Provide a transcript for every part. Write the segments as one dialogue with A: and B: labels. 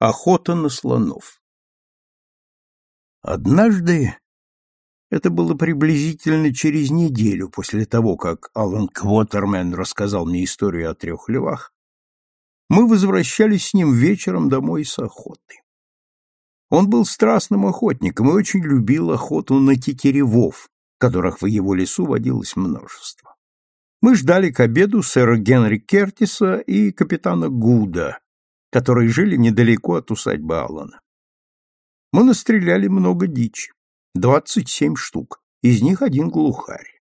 A: Охота на слонов. Однажды, это было приблизительно через неделю после того, как Алан Квотермен рассказал мне историю о трех львах, мы возвращались с ним вечером домой с охоты. Он был страстным охотником и очень любил охоту на тетеревов, которых в его лесу водилось множество. Мы ждали к обеду сэра Генри Кертиса и капитана Гуда, которые жили недалеко от усадьбы Аллана. Мы настреляли много дичи, двадцать семь штук, из них один глухарь.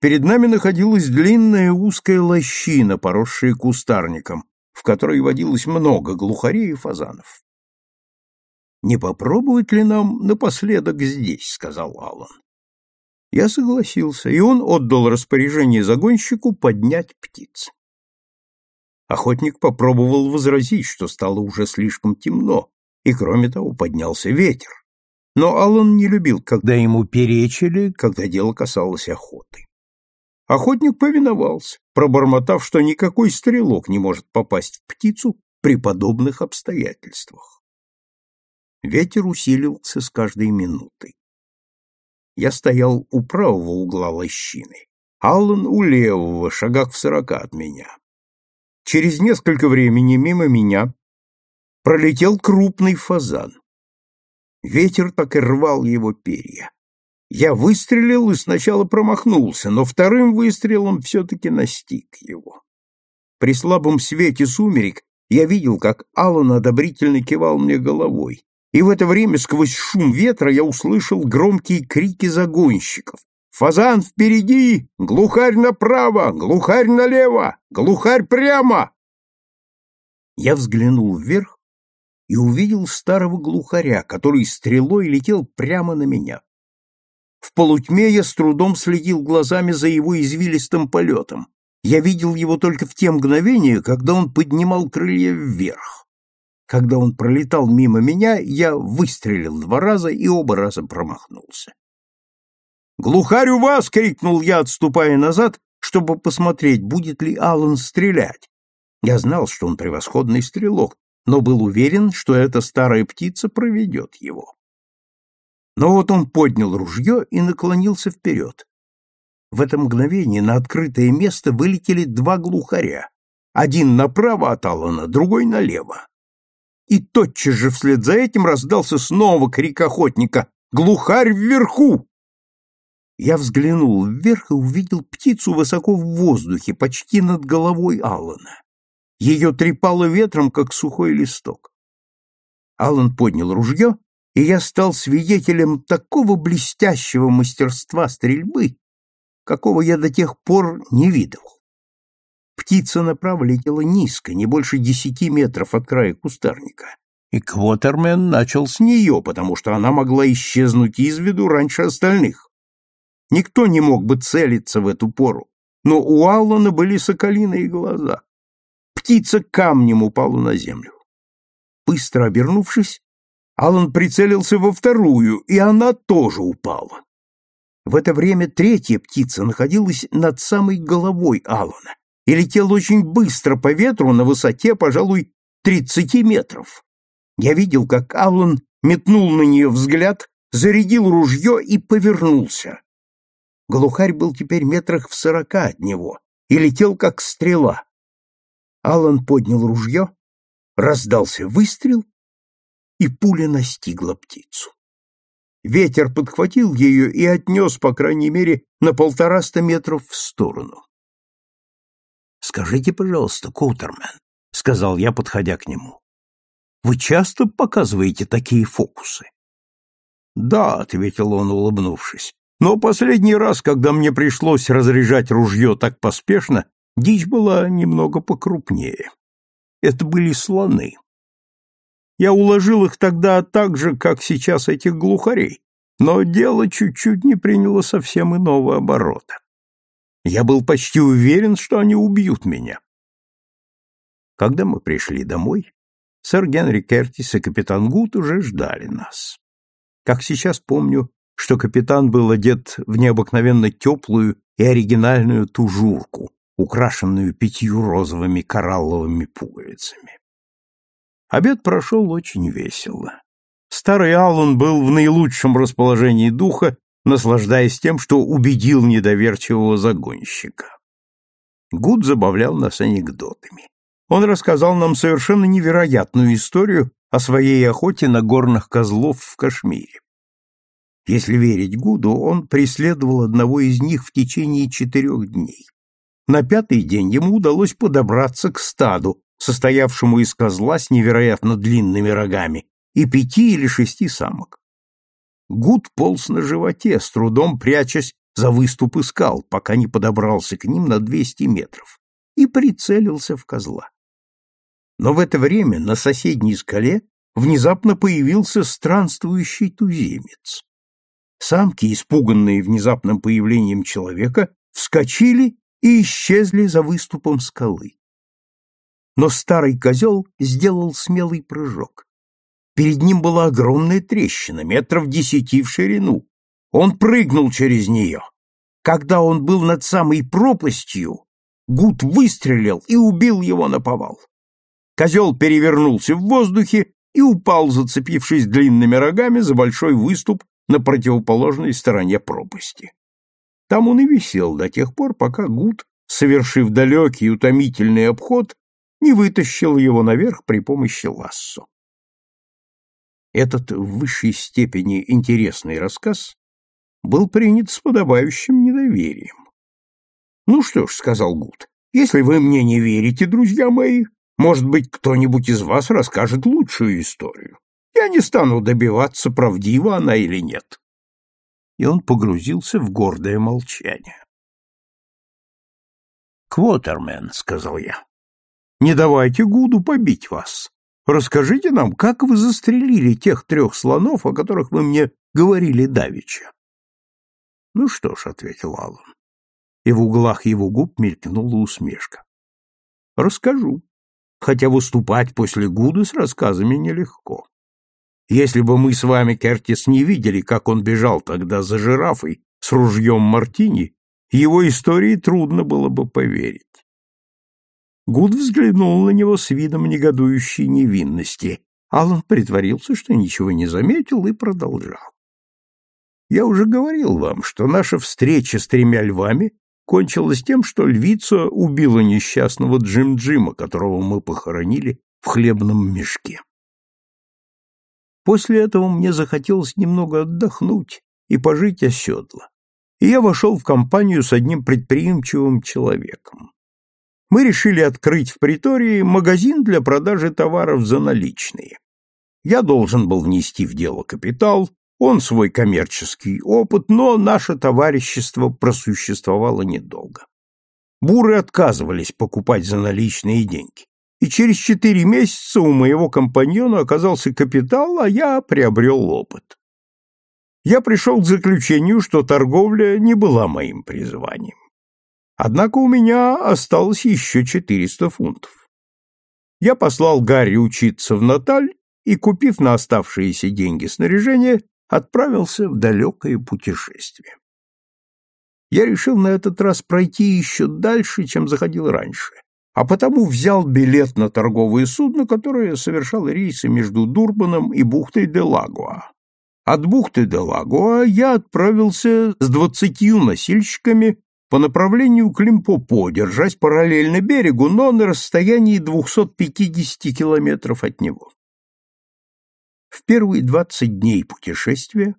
A: Перед нами находилась длинная узкая лощина, поросшая кустарником, в которой водилось много глухарей и фазанов. «Не попробовать ли нам напоследок здесь?» — сказал Аллан. Я согласился, и он отдал распоряжение загонщику поднять птиц. Охотник попробовал возразить, что стало уже слишком темно, и, кроме того, поднялся ветер. Но Аллан не любил, когда ему перечили, когда дело касалось охоты. Охотник повиновался, пробормотав, что никакой стрелок не может попасть в птицу при подобных обстоятельствах. Ветер усилился с каждой минутой. Я стоял у правого угла лощины, Аллан у левого, шагах в сорока от меня. Через несколько времени мимо меня пролетел крупный фазан. Ветер так и рвал его перья. Я выстрелил и сначала промахнулся, но вторым выстрелом все-таки настиг его. При слабом свете сумерек я видел, как Аллан одобрительно кивал мне головой, и в это время сквозь шум ветра я услышал громкие крики загонщиков, Фазан впереди, глухарь направо, глухарь налево, глухарь прямо. Я взглянул вверх и увидел старого глухаря, который стрелой летел прямо на меня. В полутьме я с трудом следил глазами за его извилистым полетом. Я видел его только в те мгновения, когда он поднимал крылья вверх. Когда он пролетал мимо меня, я выстрелил два раза и оба раза промахнулся. «Глухарь у вас!» — крикнул я, отступая назад, чтобы посмотреть, будет ли Аллан стрелять. Я знал, что он превосходный стрелок, но был уверен, что эта старая птица проведет его. Но вот он поднял ружье и наклонился вперед. В это мгновение на открытое место вылетели два глухаря. Один направо от Аллана, другой налево. И тотчас же вслед за этим раздался снова крик охотника «Глухарь вверху!» Я взглянул вверх и увидел птицу высоко в воздухе, почти над головой Аллана. Ее трепало ветром, как сухой листок. Аллан поднял ружье, и я стал свидетелем такого блестящего мастерства стрельбы, какого я до тех пор не видел. Птица направо летела низко, не больше десяти метров от края кустарника, и Квотермен начал с нее, потому что она могла исчезнуть из виду раньше остальных. Никто не мог бы целиться в эту пору, но у Аллана были соколиные глаза. Птица камнем упала на землю. Быстро обернувшись, Аллан прицелился во вторую, и она тоже упала. В это время третья птица находилась над самой головой Аллана и летела очень быстро по ветру на высоте, пожалуй, тридцати метров. Я видел, как Аллан метнул на нее взгляд, зарядил ружье и повернулся. Глухарь был теперь метрах в сорока от него и летел, как стрела. Алан поднял ружье, раздался выстрел, и пуля настигла птицу. Ветер подхватил ее и отнес, по крайней мере, на полтораста метров в сторону. «Скажите, пожалуйста, Коутермен», — сказал я, подходя к нему, — «вы часто показываете такие фокусы?» «Да», — ответил он, улыбнувшись, но последний раз, когда мне пришлось разряжать ружье так поспешно, дичь была немного покрупнее. Это были слоны. Я уложил их тогда так же, как сейчас этих глухарей, но дело чуть-чуть не приняло совсем иного оборота. Я был почти уверен, что они убьют меня. Когда мы пришли домой, сэр Генри Кертис и капитан Гуд уже ждали нас. Как сейчас помню, что капитан был одет в необыкновенно теплую и оригинальную тужурку, украшенную пятью розовыми коралловыми пуговицами. Обед прошел очень весело. Старый Аллан был в наилучшем расположении духа, наслаждаясь тем, что убедил недоверчивого загонщика. Гуд забавлял нас анекдотами. Он рассказал нам совершенно невероятную историю о своей охоте на горных козлов в Кашмире. Если верить Гуду, он преследовал одного из них в течение четырех дней. На пятый день ему удалось подобраться к стаду, состоявшему из козла с невероятно длинными рогами, и пяти или шести самок. Гуд полз на животе, с трудом прячась за выступы скал, пока не подобрался к ним на двести метров, и прицелился в козла. Но в это время на соседней скале внезапно появился странствующий туземец. Самки, испуганные внезапным появлением человека, вскочили и исчезли за выступом скалы. Но старый козел сделал смелый прыжок. Перед ним была огромная трещина, метров десяти в ширину. Он прыгнул через нее. Когда он был над самой пропастью, Гуд выстрелил и убил его на повал. Козел перевернулся в воздухе и упал, зацепившись длинными рогами за большой выступ на противоположной стороне пропасти. Там он и висел до тех пор, пока Гуд, совершив далекий и утомительный обход, не вытащил его наверх при помощи лассо. Этот в высшей степени интересный рассказ был принят с подобающим недоверием. «Ну что ж», — сказал Гуд, — «если вы мне не верите, друзья мои, может быть, кто-нибудь из вас расскажет лучшую историю. Я не стану добиваться, правдива она или нет». И он погрузился в гордое молчание. «Квотермен», — сказал я, — «не давайте Гуду побить вас. Расскажите нам, как вы застрелили тех трех слонов, о которых вы мне говорили давеча. — Ну что ж, — ответил Аллан, и в углах его губ мелькнула усмешка. — Расскажу, хотя выступать после Гуда с рассказами нелегко. Если бы мы с вами, Кертис, не видели, как он бежал тогда за жирафой с ружьем Мартини, его истории трудно было бы поверить. Гуд взглянул на него с видом негодующей невинности. Аллан притворился, что ничего не заметил, и продолжал. «Я уже говорил вам, что наша встреча с тремя львами кончилась тем, что львица убила несчастного Джим-Джима, которого мы похоронили в хлебном мешке. После этого мне захотелось немного отдохнуть и пожить оседло, и я вошел в компанию с одним предприимчивым человеком мы решили открыть в притории магазин для продажи товаров за наличные. Я должен был внести в дело капитал, он свой коммерческий опыт, но наше товарищество просуществовало недолго. Буры отказывались покупать за наличные деньги, и через четыре месяца у моего компаньона оказался капитал, а я приобрел опыт. Я пришел к заключению, что торговля не была моим призванием. Однако у меня осталось еще 400 фунтов. Я послал Гарри учиться в Наталь и, купив на оставшиеся деньги снаряжение, отправился в далекое путешествие. Я решил на этот раз пройти еще дальше, чем заходил раньше, а потому взял билет на торговое судно, которое совершало рейсы между Дурбаном и бухтой де Лагуа. От бухты де Лагуа я отправился с двадцатью носильщиками по направлению к Лимпопо, держась параллельно берегу, но на расстоянии 250 километров от него. В первые 20 дней путешествия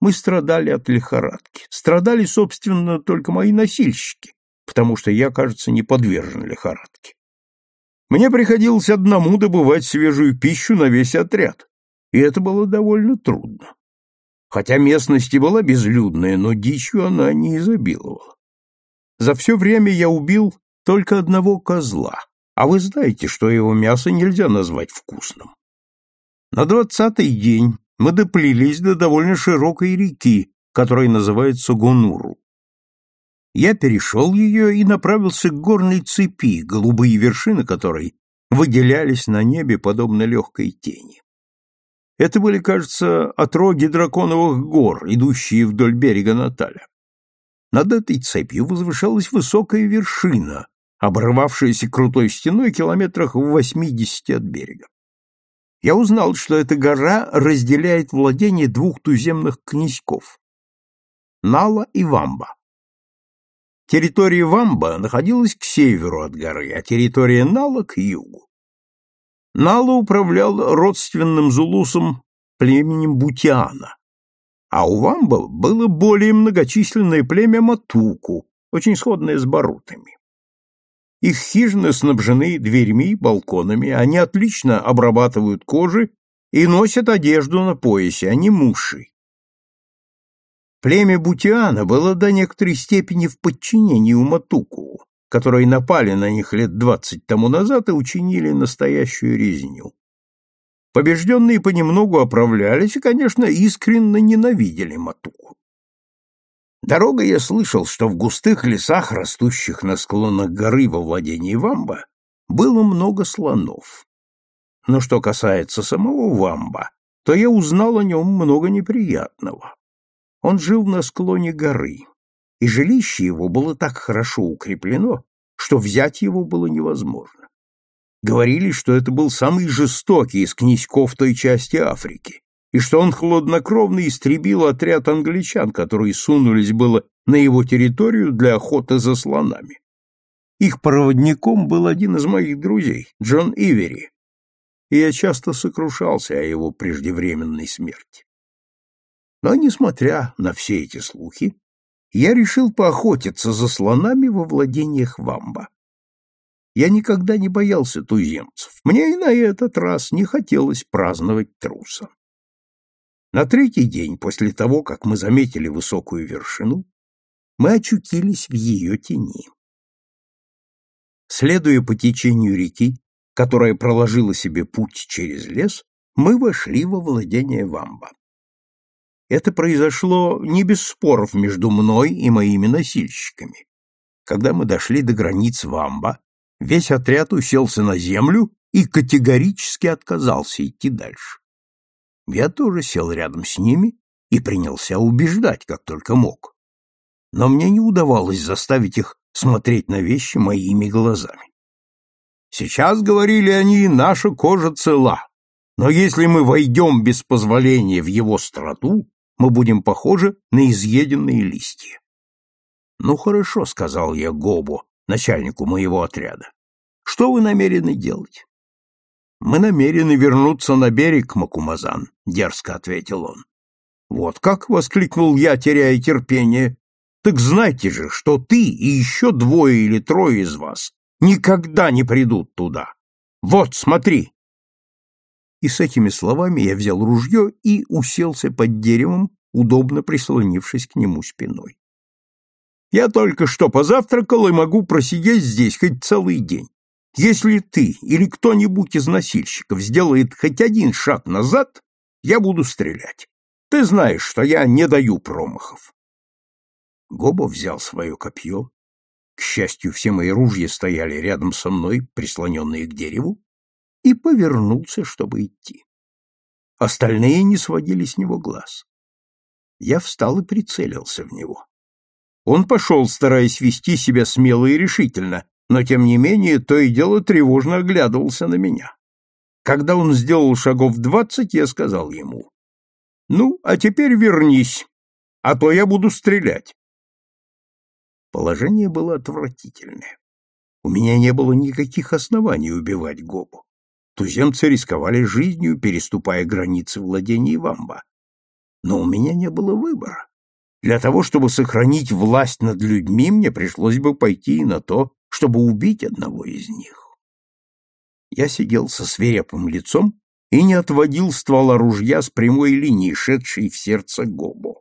A: мы страдали от лихорадки. Страдали, собственно, только мои носильщики, потому что я, кажется, не подвержен лихорадке. Мне приходилось одному добывать свежую пищу на весь отряд, и это было довольно трудно. Хотя местность и была безлюдная, но дичью она не изобиловала. За все время я убил только одного козла, а вы знаете, что его мясо нельзя назвать вкусным. На двадцатый день мы доплелись до довольно широкой реки, которая называется Гонуру. Я перешел ее и направился к горной цепи, голубые вершины которой выделялись на небе подобно легкой тени. Это были, кажется, отроги драконовых гор, идущие вдоль берега Наталя. Над этой цепью возвышалась высокая вершина, обрывавшаяся крутой стеной километрах в восьмидесяти от берега. я узнал, что эта гора разделяет владение двух туземных князьков – Нала и Вамба. Территория Вамба находилась к северу от горы, а территория Нала – к югу. Нала управлял родственным зулусом племенем Бутиана, а у Вамба было более многочисленное племя Матуку, очень сходное с Барутами. Их хижины снабжены дверьми балконами, они отлично обрабатывают кожи и носят одежду на поясе, они муши. Племя Бутиана было до некоторой степени в подчинении у Матуку, которые напали на них лет двадцать тому назад и учинили настоящую резню. Побежденные понемногу оправлялись и, конечно, искренне ненавидели Матуку. Дорогой я слышал, что в густых лесах, растущих на склонах горы во владении Вамба, было много слонов. Но что касается самого Вамба, то я узнал о нем много неприятного. Он жил на склоне горы, и жилище его было так хорошо укреплено, что взять его было невозможно. Говорили, что это был самый жестокий из князьков той части Африки, и что он хладнокровно истребил отряд англичан, которые сунулись было на его территорию для охоты за слонами. Их проводником был один из моих друзей, Джон Ивери, и я часто сокрушался о его преждевременной смерти. Но, несмотря на все эти слухи, я решил поохотиться за слонами во владениях Вамба. Я никогда не боялся туземцев, мне и на этот раз не хотелось праздновать труса. На третий день после того, как мы заметили высокую вершину, мы очутились в ее тени. Следуя по течению реки, которая проложила себе путь через лес, мы вошли во владение Вамба. Это произошло не без споров между мной и моими носильщиками. Когда мы дошли до границ Вамба, весь отряд уселся на землю и категорически отказался идти дальше. Я тоже сел рядом с ними и принялся убеждать, как только мог. Но мне не удавалось заставить их смотреть на вещи моими глазами. Сейчас, говорили они, наша кожа цела, но если мы войдем без позволения в его страту, мы будем похожи на изъеденные листья. Ну хорошо, сказал я Гобу, начальнику моего отряда. Что вы намерены делать? Мы намерены вернуться на берег, Макумазан, дерзко ответил он. Вот как, воскликнул я, теряя терпение. Так знайте же, что ты и еще двое или трое из вас никогда не придут туда. Вот, смотри. И с этими словами я взял ружье и уселся под деревом, удобно прислонившись к нему спиной. Я только что позавтракал и могу просидеть здесь хоть целый день. Если ты или кто-нибудь из носильщиков сделает хоть один шаг назад, я буду стрелять. Ты знаешь, что я не даю промахов. Гоба взял свое копье. К счастью, все мои ружья стояли рядом со мной, прислоненные к дереву, и повернулся, чтобы идти. Остальные не сводили с него глаз. Я встал и прицелился в него. Он пошел, стараясь вести себя смело и решительно, но тем не менее то и дело тревожно оглядывался на меня. Когда он сделал шагов двадцать, я сказал ему, «Ну, а теперь вернись, а то я буду стрелять». Положение было отвратительное. У меня не было никаких оснований убивать Гобу. Туземцы рисковали жизнью, переступая границы владений Вамба. Но у меня не было выбора. Для того, чтобы сохранить власть над людьми, мне пришлось бы пойти и на то, чтобы убить одного из них. Я сидел со свирепым лицом и не отводил ствола ружья с прямой линии, шедшей в сердце Гобо.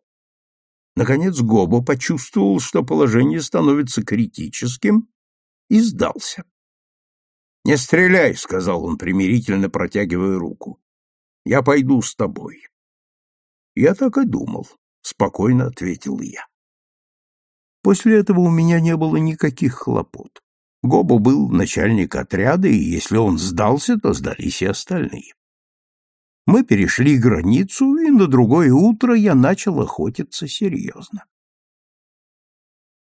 A: Наконец Гобо почувствовал, что положение становится критическим, и сдался. «Не стреляй», — сказал он, примирительно протягивая руку. «Я пойду с тобой». «Я так и думал», — спокойно ответил я. После этого у меня не было никаких хлопот. Гобо был начальник отряда, и если он сдался, то сдались и остальные. Мы перешли границу, и на другое утро я начал охотиться серьезно.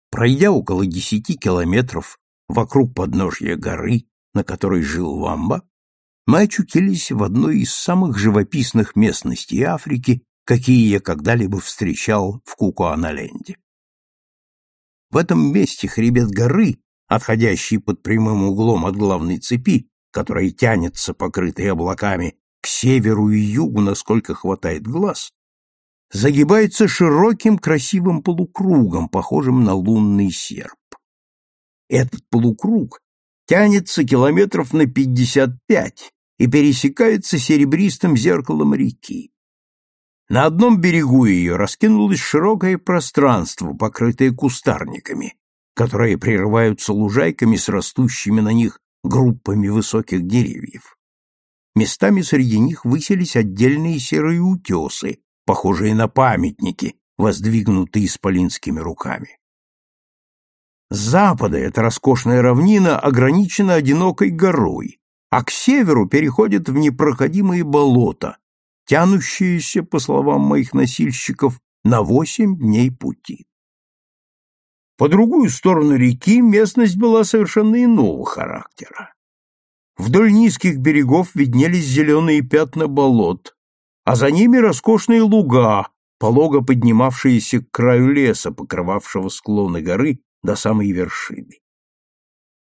A: Пройдя около десяти километров вокруг подножья горы, на которой жил Вамба, мы очутились в одной из самых живописных местностей Африки, какие я когда-либо встречал в Кукуаналенде. В этом месте хребет горы, отходящий под прямым углом от главной цепи, которая тянется, покрытой облаками, к северу и югу, насколько хватает глаз, загибается широким красивым полукругом, похожим на лунный серп. Этот полукруг тянется километров на пятьдесят пять и пересекается серебристым зеркалом реки. На одном берегу ее раскинулось широкое пространство, покрытое кустарниками, которые прерываются лужайками с растущими на них группами высоких деревьев. Местами среди них высились отдельные серые утесы, похожие на памятники, воздвигнутые исполинскими руками. С запада эта роскошная равнина ограничена одинокой горой, а к северу переходит в непроходимые болота, тянущиеся, по словам моих носильщиков, на восемь дней пути. По другую сторону реки местность была совершенно иного характера. Вдоль низких берегов виднелись зеленые пятна болот, а за ними роскошные луга, полого поднимавшиеся к краю леса, покрывавшего склоны горы до самой вершины.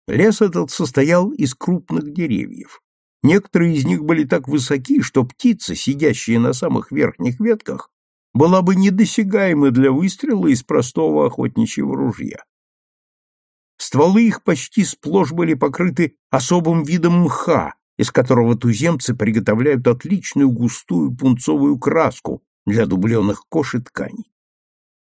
A: Лес этот состоял из крупных деревьев. Некоторые из них были так высоки, что птица, сидящая на самых верхних ветках, была бы недосягаема для выстрела из простого охотничьего ружья. Стволы их почти сплошь были покрыты особым видом мха, из которого туземцы приготовляют отличную густую пунцовую краску для дубленых кож и тканей.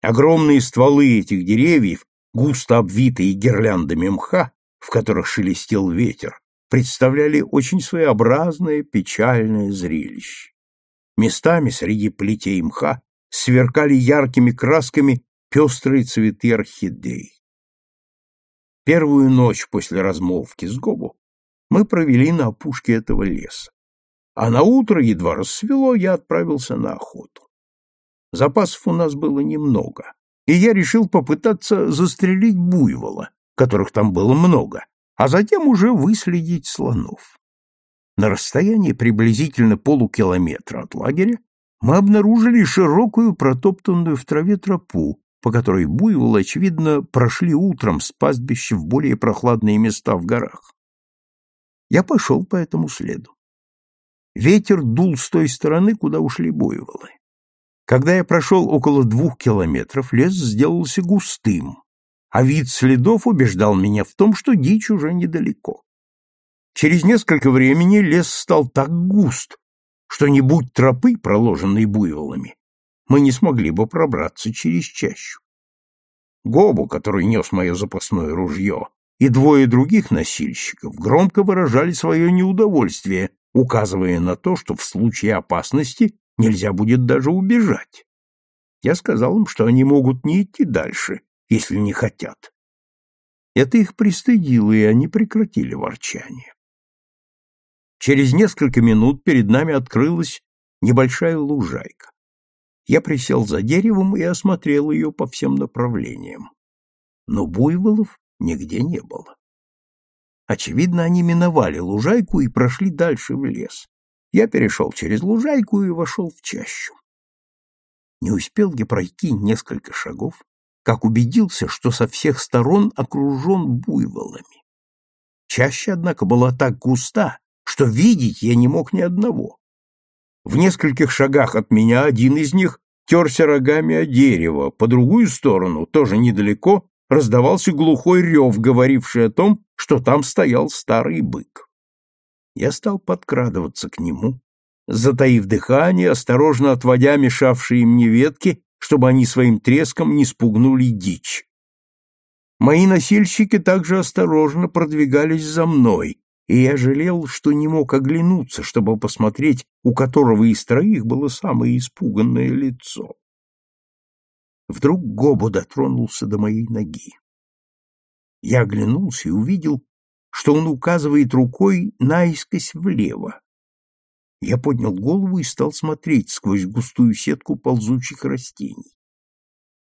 A: Огромные стволы этих деревьев, густо обвитые гирляндами мха, в которых шелестел ветер, представляли очень своеобразное печальное зрелище. Местами среди плетей мха сверкали яркими красками пестрые цветы орхидей. Первую ночь после размолвки с Гобу мы провели на опушке этого леса. А на утро, едва рассвело, я отправился на охоту. Запасов у нас было немного, и я решил попытаться застрелить буйвола, которых там было много, а затем уже выследить слонов. На расстоянии приблизительно полукилометра от лагеря мы обнаружили широкую протоптанную в траве тропу, по которой буйволы, очевидно, прошли утром с пастбища в более прохладные места в горах. Я пошел по этому следу. Ветер дул с той стороны, куда ушли буйволы. Когда я прошел около двух километров, лес сделался густым, а вид следов убеждал меня в том, что дичь уже недалеко. Через несколько времени лес стал так густ, что не будь тропы, проложенной буйволами, мы не смогли бы пробраться через чащу. Гобу, который нес мое запасное ружье, и двое других носильщиков громко выражали свое неудовольствие, указывая на то, что в случае опасности нельзя будет даже убежать. Я сказал им, что они могут не идти дальше, если не хотят. Это их пристыдило, и они прекратили ворчание. Через несколько минут перед нами открылась небольшая лужайка. Я присел за деревом и осмотрел ее по всем направлениям. Но буйволов нигде не было. Очевидно, они миновали лужайку и прошли дальше в лес. Я перешел через лужайку и вошел в чащу. Не успел я пройти несколько шагов, как убедился, что со всех сторон окружен буйволами. Чаще, однако, была так густа, что видеть я не мог ни одного. В нескольких шагах от меня один из них терся рогами о дерево, по другую сторону, тоже недалеко, раздавался глухой рев, говоривший о том, что там стоял старый бык. Я стал подкрадываться к нему, затаив дыхание, осторожно отводя мешавшие мне ветки, чтобы они своим треском не спугнули дичь. Мои носильщики также осторожно продвигались за мной, и я жалел, что не мог оглянуться, чтобы посмотреть, у которого из троих было самое испуганное лицо. Вдруг Гобо дотронулся до моей ноги. Я оглянулся и увидел, что он указывает рукой наискось влево. Я поднял голову и стал смотреть сквозь густую сетку ползучих растений.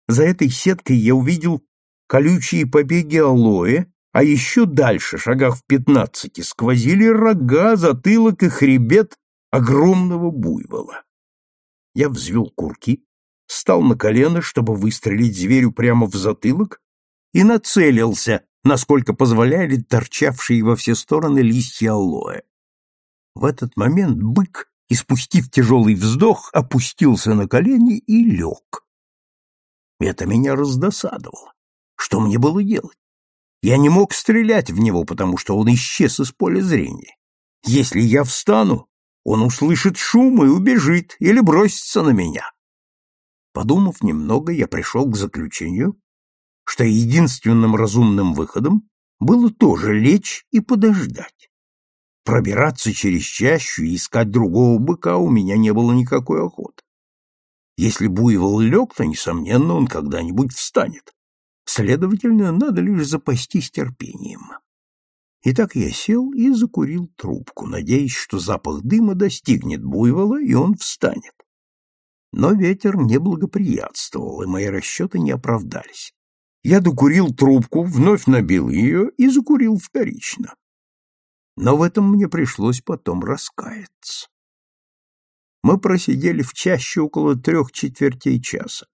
A: За этой сеткой я увидел колючие побеги алоэ а еще дальше, шагах в пятнадцати, сквозили рога, затылок и хребет огромного буйвола. Я взвел курки, стал на колено, чтобы выстрелить зверю прямо в затылок, и нацелился, насколько позволяли торчавшие во все стороны листья алоэ. В этот момент бык, испустив тяжелый вздох, опустился на колени и лег. Это меня раздосадовало. Что мне было делать? Я не мог стрелять в него, потому что он исчез из поля зрения. Если я встану, он услышит шум и убежит или бросится на меня. Подумав немного, я пришел к заключению, что единственным разумным выходом было тоже лечь и подождать. Пробираться через чащу и искать другого быка у меня не было никакой охоты. Если буйвол лег, то, несомненно, он когда-нибудь встанет. Следовательно, надо лишь запастись терпением. Итак, я сел и закурил трубку, надеясь, что запах дыма достигнет буйвола, и он встанет. Но ветер не благоприятствовал, и мои расчеты не оправдались. Я докурил трубку, вновь набил ее и закурил вторично. Но в этом мне пришлось потом раскаяться. Мы просидели в чаще около трех четвертей часа.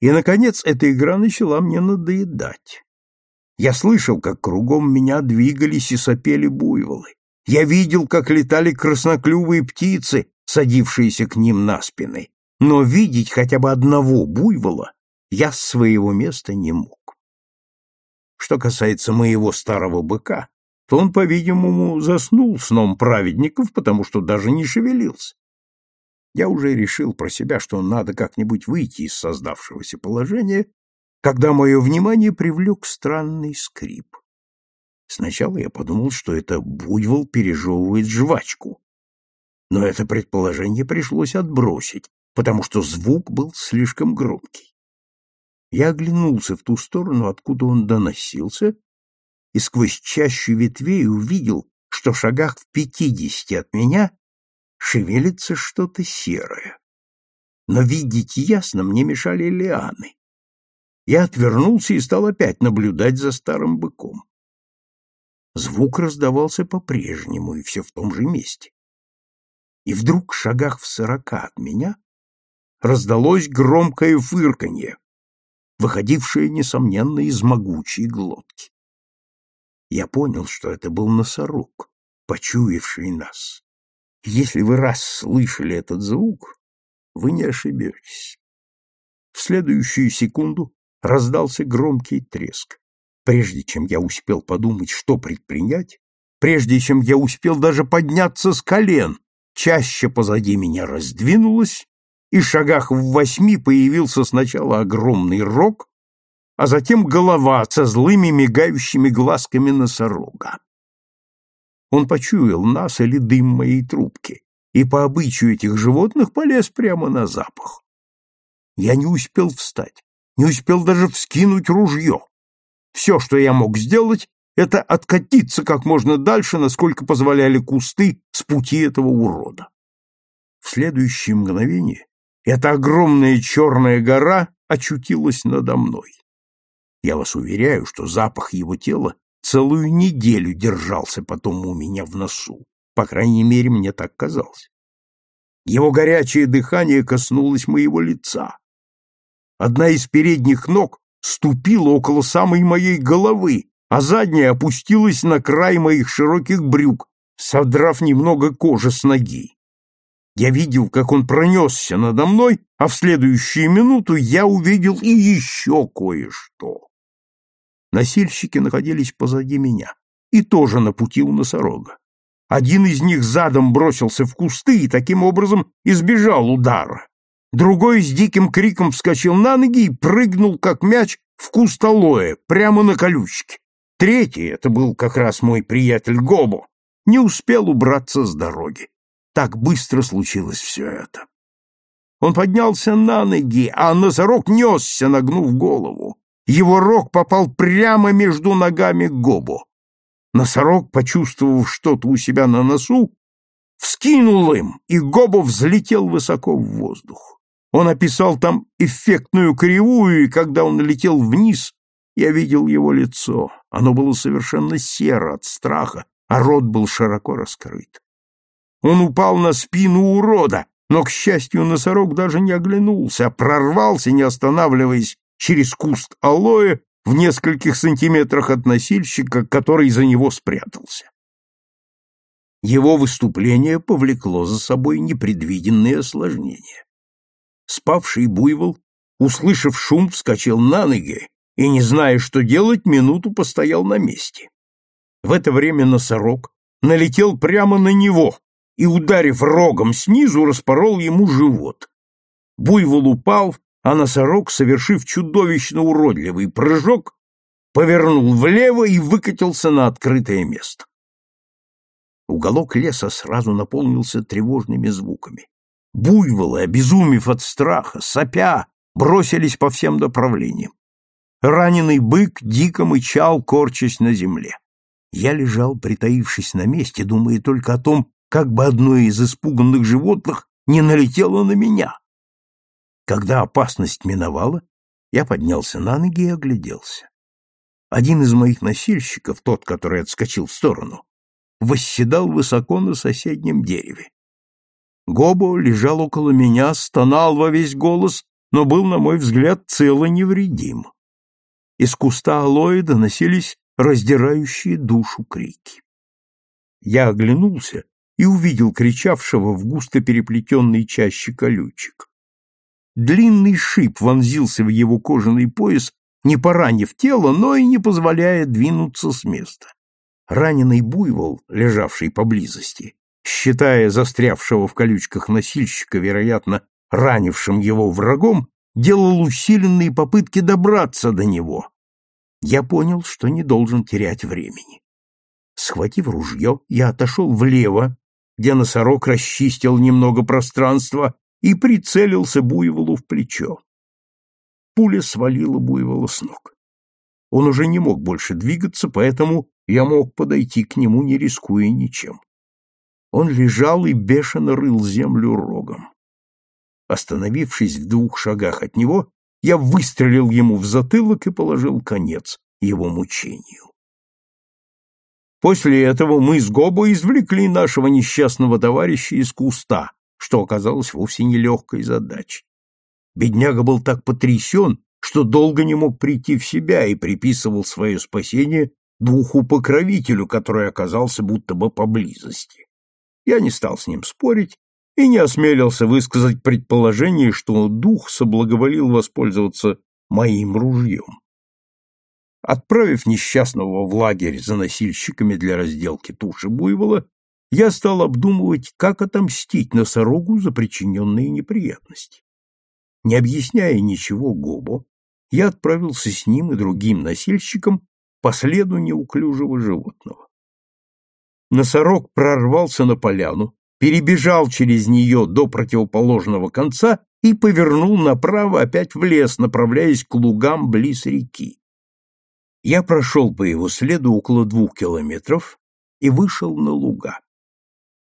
A: И, наконец, эта игра начала мне надоедать. Я слышал, как кругом меня двигались и сопели буйволы. Я видел, как летали красноклювые птицы, садившиеся к ним на спины. Но видеть хотя бы одного буйвола я с своего места не мог. Что касается моего старого быка, то он, по-видимому, заснул сном праведников, потому что даже не шевелился. Я уже решил про себя, что надо как-нибудь выйти из создавшегося положения, когда мое внимание привлек странный скрип. Сначала я подумал, что это буйвол пережевывает жвачку. Но это предположение пришлось отбросить, потому что звук был слишком громкий. Я оглянулся в ту сторону, откуда он доносился, и сквозь чащу ветвей увидел, что в шагах в пятидесяти от меня шевелится что-то серое. Но видеть ясно мне мешали лианы. Я отвернулся и стал опять наблюдать за старым быком. Звук раздавался по-прежнему и все в том же месте. И вдруг в шагах в сорока от меня раздалось громкое фырканье, выходившее, несомненно, из могучей глотки. Я понял, что это был носорог, почуявший нас. Если вы раз слышали этот звук, вы не ошибетесь. В следующую секунду раздался громкий треск. Прежде чем я успел подумать, что предпринять, прежде чем я успел даже подняться с колен, чаще позади меня раздвинулась, и шагах в восьми появился сначала огромный рог, а затем голова со злыми мигающими глазками носорога. Он почуял нас или дым моей трубки, и по обычаю этих животных полез прямо на запах. Я не успел встать, не успел даже вскинуть ружье. Все, что я мог сделать, это откатиться как можно дальше, насколько позволяли кусты с пути этого урода. В следующее мгновение эта огромная черная гора очутилась надо мной. Я вас уверяю, что запах его тела целую неделю держался потом у меня в носу. По крайней мере, мне так казалось. Его горячее дыхание коснулось моего лица. Одна из передних ног ступила около самой моей головы, а задняя опустилась на край моих широких брюк, содрав немного кожи с ноги. Я видел, как он пронесся надо мной, а в следующую минуту я увидел и еще кое-что. Носильщики находились позади меня и тоже на пути у носорога. Один из них задом бросился в кусты и таким образом избежал удара. Другой с диким криком вскочил на ноги и прыгнул, как мяч, в куст алоэ, прямо на колючке. Третий, это был как раз мой приятель Гобо, не успел убраться с дороги. Так быстро случилось все это. Он поднялся на ноги, а носорог несся, нагнув голову. Его рог попал прямо между ногами Гобо. Носорог, почувствовав что-то у себя на носу, вскинул им, и Гобо взлетел высоко в воздух. Он описал там эффектную кривую, и когда он летел вниз, Я видел его лицо. Оно было совершенно серо от страха, а рот был широко раскрыт. Он упал на спину урода, но, к счастью, носорог даже не оглянулся, а прорвался, не останавливаясь, через куст алоэ в нескольких сантиметрах от носильщика, который за него спрятался. Его выступление повлекло за собой непредвиденные осложнения. Спавший буйвол, услышав шум, вскочил на ноги и, не зная, что делать, минуту постоял на месте. В это время носорог налетел прямо на него и, ударив рогом снизу, распорол ему живот. Буйвол упал, а носорог, совершив чудовищно уродливый прыжок, повернул влево и выкатился на открытое место. Уголок леса сразу наполнился тревожными звуками. Буйволы, обезумев от страха, сопя, бросились по всем направлениям. Раненый бык дико мычал, корчась на земле. Я лежал, притаившись на месте, думая только о том, как бы одно из испуганных животных не налетело на меня. Когда опасность миновала, я поднялся на ноги и огляделся. Один из моих носильщиков, тот, который отскочил в сторону, восседал высоко на соседнем дереве. Гобо лежал около меня, стонал во весь голос, но был, на мой взгляд, цел и невредим. Из куста алоэ доносились раздирающие душу крики. Я оглянулся и увидел кричавшего в густо переплетенной чаще колючек. Длинный шип вонзился в его кожаный пояс, не поранив тело, но и не позволяя двинуться с места. Раненый буйвол, лежавший поблизости, считая застрявшего в колючках носильщика, вероятно, ранившим его врагом, делал усиленные попытки добраться до него. Я понял, что не должен терять времени. Схватив ружье, я отошел влево, где носорог расчистил немного пространства и прицелился буйволу в плечо. Пуля свалила буйвола с ног. Он уже не мог больше двигаться, поэтому я мог подойти к нему, не рискуя ничем. Он лежал и бешено рыл землю рогом. Остановившись в двух шагах от него, я выстрелил ему в затылок и положил конец его мучению. После этого мы с Гобо извлекли нашего несчастного товарища из куста, что оказалось вовсе нелегкой задачей. Бедняга был так потрясен, что долго не мог прийти в себя и приписывал свое спасение духу-покровителю, который оказался будто бы поблизости. Я не стал с ним спорить и не осмелился высказать предположение, что дух соблаговолил воспользоваться моим ружьем. Отправив несчастного в лагерь за носильщиками для разделки туши буйвола, я стал обдумывать, как отомстить носорогу за причиненные неприятности. Не объясняя ничего Гобо, я отправился с ним и другим носильщиком по следу неуклюжего животного. Носорог прорвался на поляну, перебежал через нее до противоположного конца и повернул направо опять в лес, направляясь к лугам близ реки. Я прошел по его следу около двух километров и вышел на луга.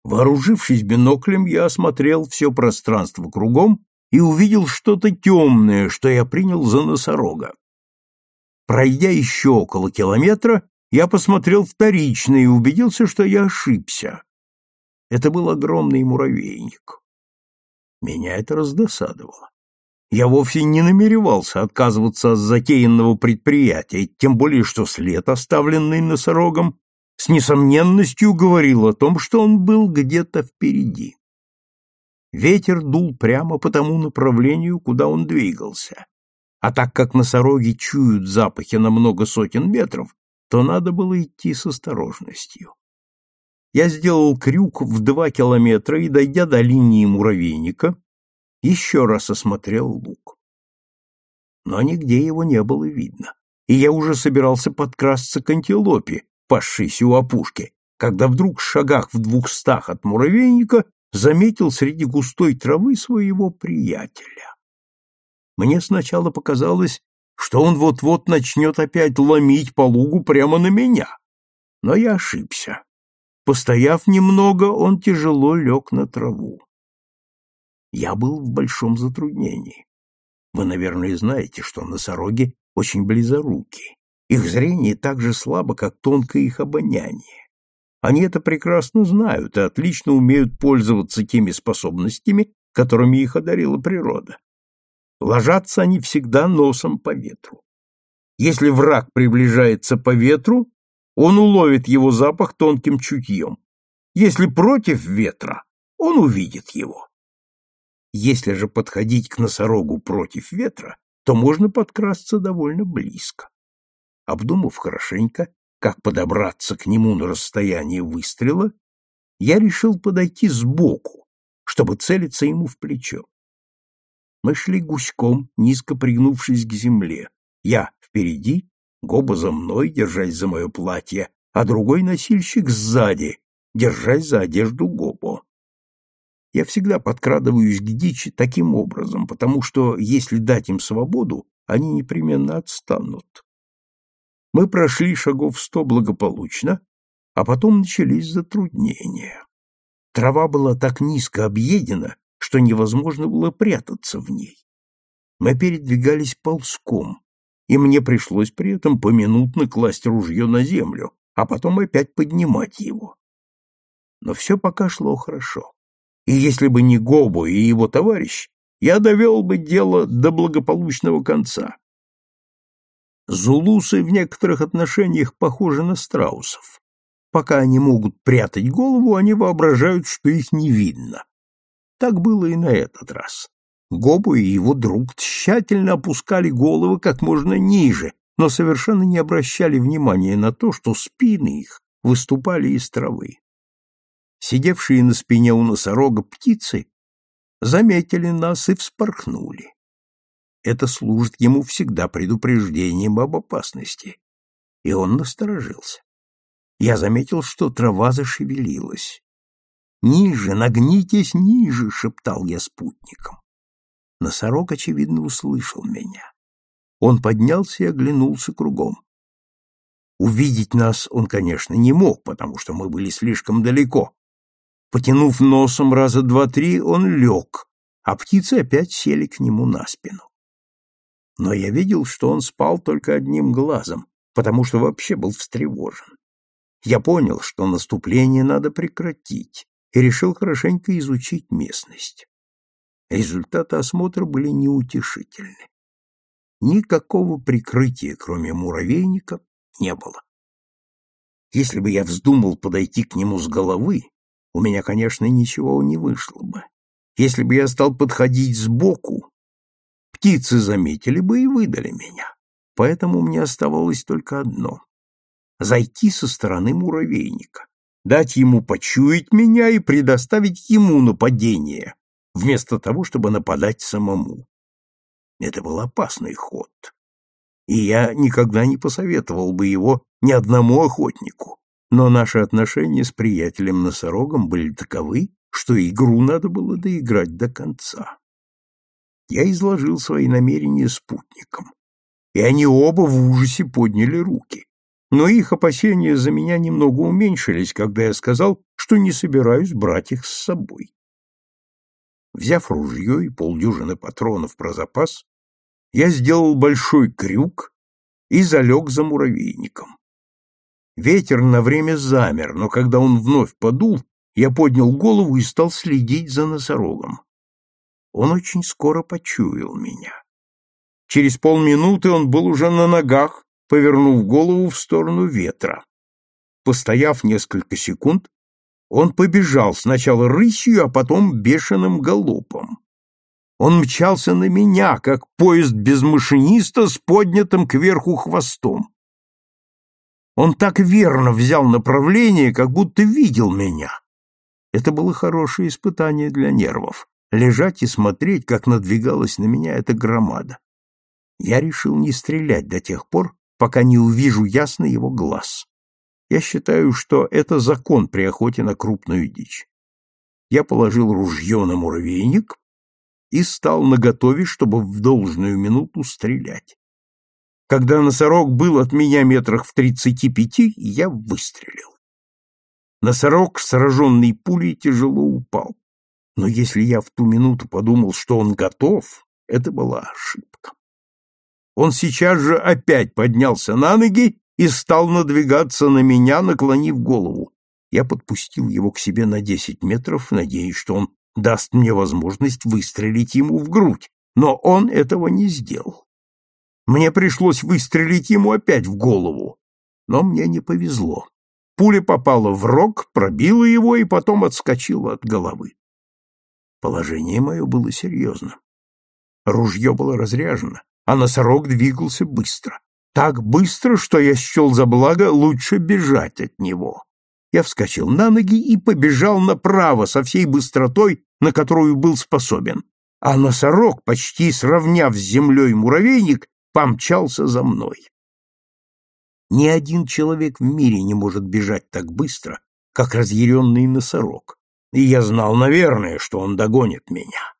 A: Вооружившись биноклем, я осмотрел все пространство кругом и увидел что-то темное, что я принял за носорога. Пройдя еще около километра, я посмотрел вторично и убедился, что я ошибся. Это был огромный муравейник. Меня это раздосадовало. Я вовсе не намеревался отказываться от затеянного предприятия, тем более что след, оставленный носорогом, с несомненностью говорил о том, что он был где-то впереди. Ветер дул прямо по тому направлению, куда он двигался. А так как носороги чуют запахи на много сотен метров, то надо было идти с осторожностью. Я сделал крюк в два километра и, дойдя до линии муравейника, еще раз осмотрел луг. Но нигде его не было видно, и я уже собирался подкрасться к антилопе, пасшейся у опушки, когда вдруг в шагах в двухстах от муравейника заметил среди густой травы своего приятеля. Мне сначала показалось, что он вот-вот начнет опять ломить по лугу прямо на меня, но я ошибся. Постояв немного, он тяжело лег на траву. Я был в большом затруднении. Вы, наверное, знаете, что носороги очень близоруки. Их зрение так же слабо, как тонкое их обоняние. Они это прекрасно знают и отлично умеют пользоваться теми способностями, которыми их одарила природа. Ложатся они всегда носом по ветру. Если враг приближается по ветру, он уловит его запах тонким чутьем. Если против ветра, он увидит его. Если же подходить к носорогу против ветра, то можно подкрасться довольно близко. Обдумав хорошенько, как подобраться к нему на расстояние выстрела, я решил подойти сбоку, чтобы целиться ему в плечо. Мы шли гуськом, низко пригнувшись к земле. Я впереди, Гоба за мной, держась за мое платье, а другой носильщик сзади, держась за одежду Гобо. Я всегда подкрадываюсь к дичи таким образом, потому что, если дать им свободу, они непременно отстанут. Мы прошли шагов сто благополучно, а потом начались затруднения. Трава была так низко объедена, что невозможно было прятаться в ней. Мы передвигались ползком, и мне пришлось при этом поминутно класть ружье на землю, а потом опять поднимать его. Но все пока шло хорошо. И если бы не Гобу и его товарищ, я довел бы дело до благополучного конца. Зулусы в некоторых отношениях похожи на страусов. Пока они могут прятать голову, они воображают, что их не видно. Так было и на этот раз. Гобу и его друг тщательно опускали головы как можно ниже, но совершенно не обращали внимания на то, что спины их выступали из травы. Сидевшие на спине у носорога птицы заметили нас и вспорхнули. Это служит ему всегда предупреждением об опасности. И он насторожился. Я заметил, что трава зашевелилась. «Ниже, нагнитесь ниже!» — шептал я спутникам. Носорог, очевидно, услышал меня. Он поднялся и оглянулся кругом. Увидеть нас он, конечно, не мог, потому что мы были слишком далеко. Потянув носом раза два-три, он лег, а птицы опять сели к нему на спину но я видел, что он спал только одним глазом, потому что вообще был встревожен. Я понял, что наступление надо прекратить, и решил хорошенько изучить местность. Результаты осмотра были неутешительны. Никакого прикрытия, кроме муравейника, не было. Если бы я вздумал подойти к нему с головы, у меня, конечно, ничего не вышло бы. Если бы я стал подходить сбоку, Птицы заметили бы и выдали меня. Поэтому мне оставалось только одно — зайти со стороны муравейника, дать ему почуять меня и предоставить ему нападение, вместо того, чтобы нападать самому. Это был опасный ход, и я никогда не посоветовал бы его ни одному охотнику, но наши отношения с приятелем-носорогом были таковы, что игру надо было доиграть до конца я изложил свои намерения спутникам, и они оба в ужасе подняли руки. Но их опасения за меня немного уменьшились, когда я сказал, что не собираюсь брать их с собой. Взяв ружье и полдюжины патронов про запас, я сделал большой крюк и залег за муравейником. Ветер на время замер, но когда он вновь подул, я поднял голову и стал следить за носорогом. Он очень скоро почуял меня. Через полминуты он был уже на ногах, повернув голову в сторону ветра. Постояв несколько секунд, он побежал сначала рысью, а потом бешеным галопом. Он мчался на меня, как поезд без машиниста с поднятым кверху хвостом. Он так верно взял направление, как будто видел меня. Это было хорошее испытание для нервов лежать и смотреть, как надвигалась на меня эта громада. Я решил не стрелять до тех пор, пока не увижу ясно его глаз. Я считаю, что это закон при охоте на крупную дичь. Я положил ружье на муравейник и стал наготове, чтобы в должную минуту стрелять. Когда носорог был от меня метрах в тридцати пяти, я выстрелил. Носорог, сраженный пулей, тяжело упал. Но если я в ту минуту подумал, что он готов, это была ошибка. Он сейчас же опять поднялся на ноги и стал надвигаться на меня, наклонив голову. Я подпустил его к себе на десять метров, надеясь, что он даст мне возможность выстрелить ему в грудь, но он этого не сделал. Мне пришлось выстрелить ему опять в голову, но мне не повезло. Пуля попала в рог, пробила его и потом отскочила от головы. Положение мое было серьезно. Ружье было разряжено, а носорог двигался быстро. Так быстро, что я счел за благо лучше бежать от него. Я вскочил на ноги и побежал направо со всей быстротой, на которую был способен, а носорог, почти сравняв с землей муравейник, помчался за мной. Ни один человек в мире не может бежать так быстро, как разъяренный носорог, и я знал, наверное, что он догонит меня.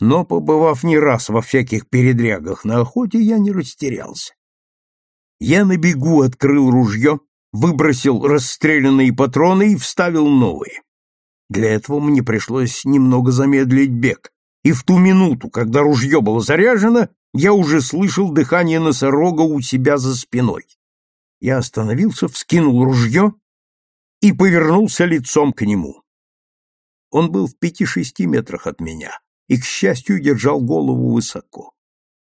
A: Но, побывав не раз во всяких передрягах на охоте, я не растерялся. Я на бегу открыл ружье, выбросил расстрелянные патроны и вставил новые. Для этого мне пришлось немного замедлить бег, и в ту минуту, когда ружье было заряжено, я уже слышал дыхание носорога у себя за спиной. Я остановился, вскинул ружье и повернулся лицом к нему. Он был в пяти-шести метрах от меня и, к счастью, держал голову высоко.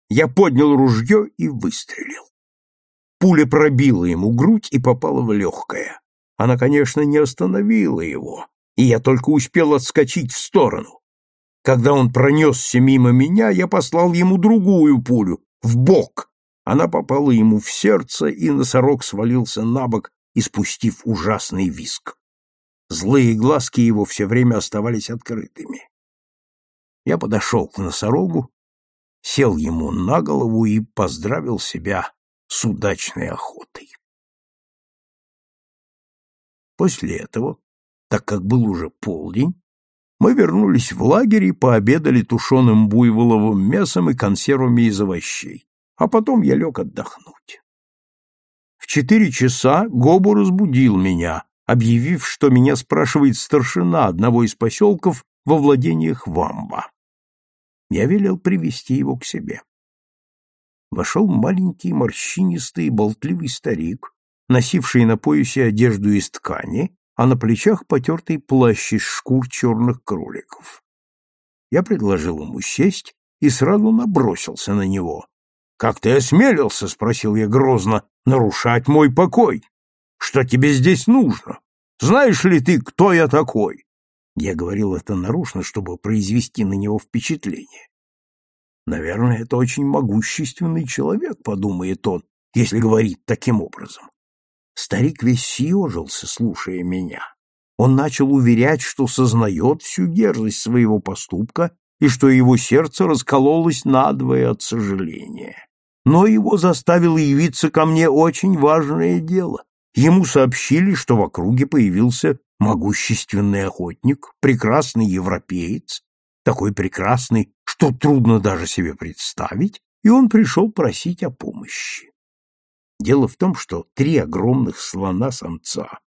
A: Я поднял ружье и выстрелил. Пуля пробила ему грудь и попала в легкое. Она, конечно, не остановила его, и я только успел отскочить в сторону. Когда он пронесся мимо меня, я послал ему другую пулю, в бок, она попала ему в сердце, и носорог свалился на бок, испустив ужасный виск. Злые глазки его все время оставались открытыми. Я подошел к носорогу, сел ему на голову и поздравил себя с удачной охотой. После этого, так как был уже полдень, мы вернулись в лагерь и пообедали тушеным буйволовым мясом и консервами из овощей а потом я лег отдохнуть. В четыре часа Гобу разбудил меня, объявив, что меня спрашивает старшина одного из поселков во владениях Вамба. Я велел привести его к себе. Вошел маленький, морщинистый, болтливый старик, носивший на поясе одежду из ткани, а на плечах потертый плащ из шкур черных кроликов. Я предложил ему сесть и сразу набросился на него, «Как ты осмелился, — спросил я грозно, — нарушать мой покой? Что тебе здесь нужно? Знаешь ли ты, кто я такой?» Я говорил это нарочно, чтобы произвести на него впечатление. «Наверное, это очень могущественный человек», — подумает он, если говорит таким образом. Старик весь съежился, слушая меня. Он начал уверять, что сознает всю дерзость своего поступка и что его сердце раскололось надвое от сожаления но его заставило явиться ко мне очень важное дело. Ему сообщили, что в округе появился могущественный охотник, прекрасный европеец, такой прекрасный, что трудно даже себе представить, и он пришел просить о помощи. Дело в том, что три огромных слона-самца,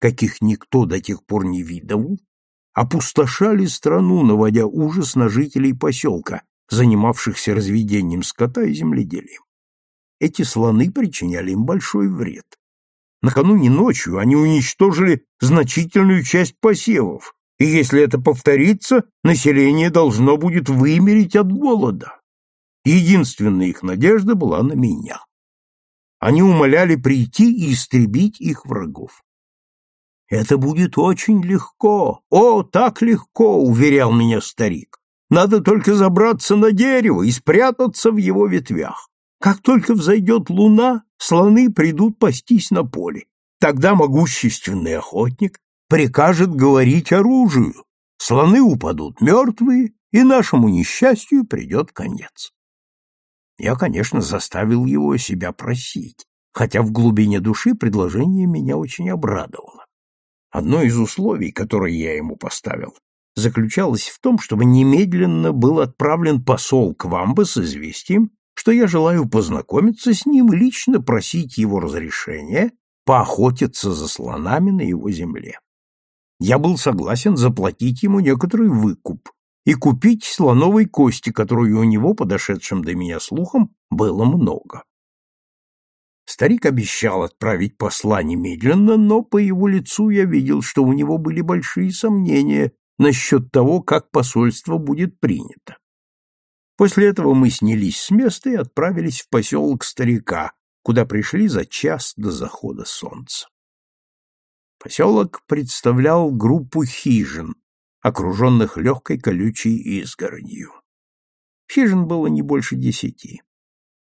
A: каких никто до тех пор не видывал, опустошали страну, наводя ужас на жителей поселка, занимавшихся разведением скота и земледелием. Эти слоны причиняли им большой вред. Накануне ночью они уничтожили значительную часть посевов, и если это повторится, население должно будет вымереть от голода. Единственная их надежда была на меня. Они умоляли прийти и истребить их врагов. «Это будет очень легко, о, так легко!» — уверял меня старик. Надо только забраться на дерево и спрятаться в его ветвях. Как только взойдет луна, слоны придут пастись на поле. Тогда могущественный охотник прикажет говорить оружию. Слоны упадут мертвые, и нашему несчастью придет конец. Я, конечно, заставил его себя просить, хотя в глубине души предложение меня очень обрадовало. Одно из условий, которое я ему поставил, заключалась в том, чтобы немедленно был отправлен посол к Вамбе с известием, что я желаю познакомиться с ним и лично просить его разрешения поохотиться за слонами на его земле. Я был согласен заплатить ему некоторый выкуп, и купить слоновой кости, которую у него, подошедшим до меня слухом, было много. Старик обещал отправить посла немедленно, но по его лицу я видел, что у него были большие сомнения насчет того, как посольство будет принято. После этого мы снялись с места и отправились в поселок старика, куда пришли за час до захода солнца. Поселок представлял группу хижин, окруженных легкой колючей изгородью. Хижин было не больше десяти.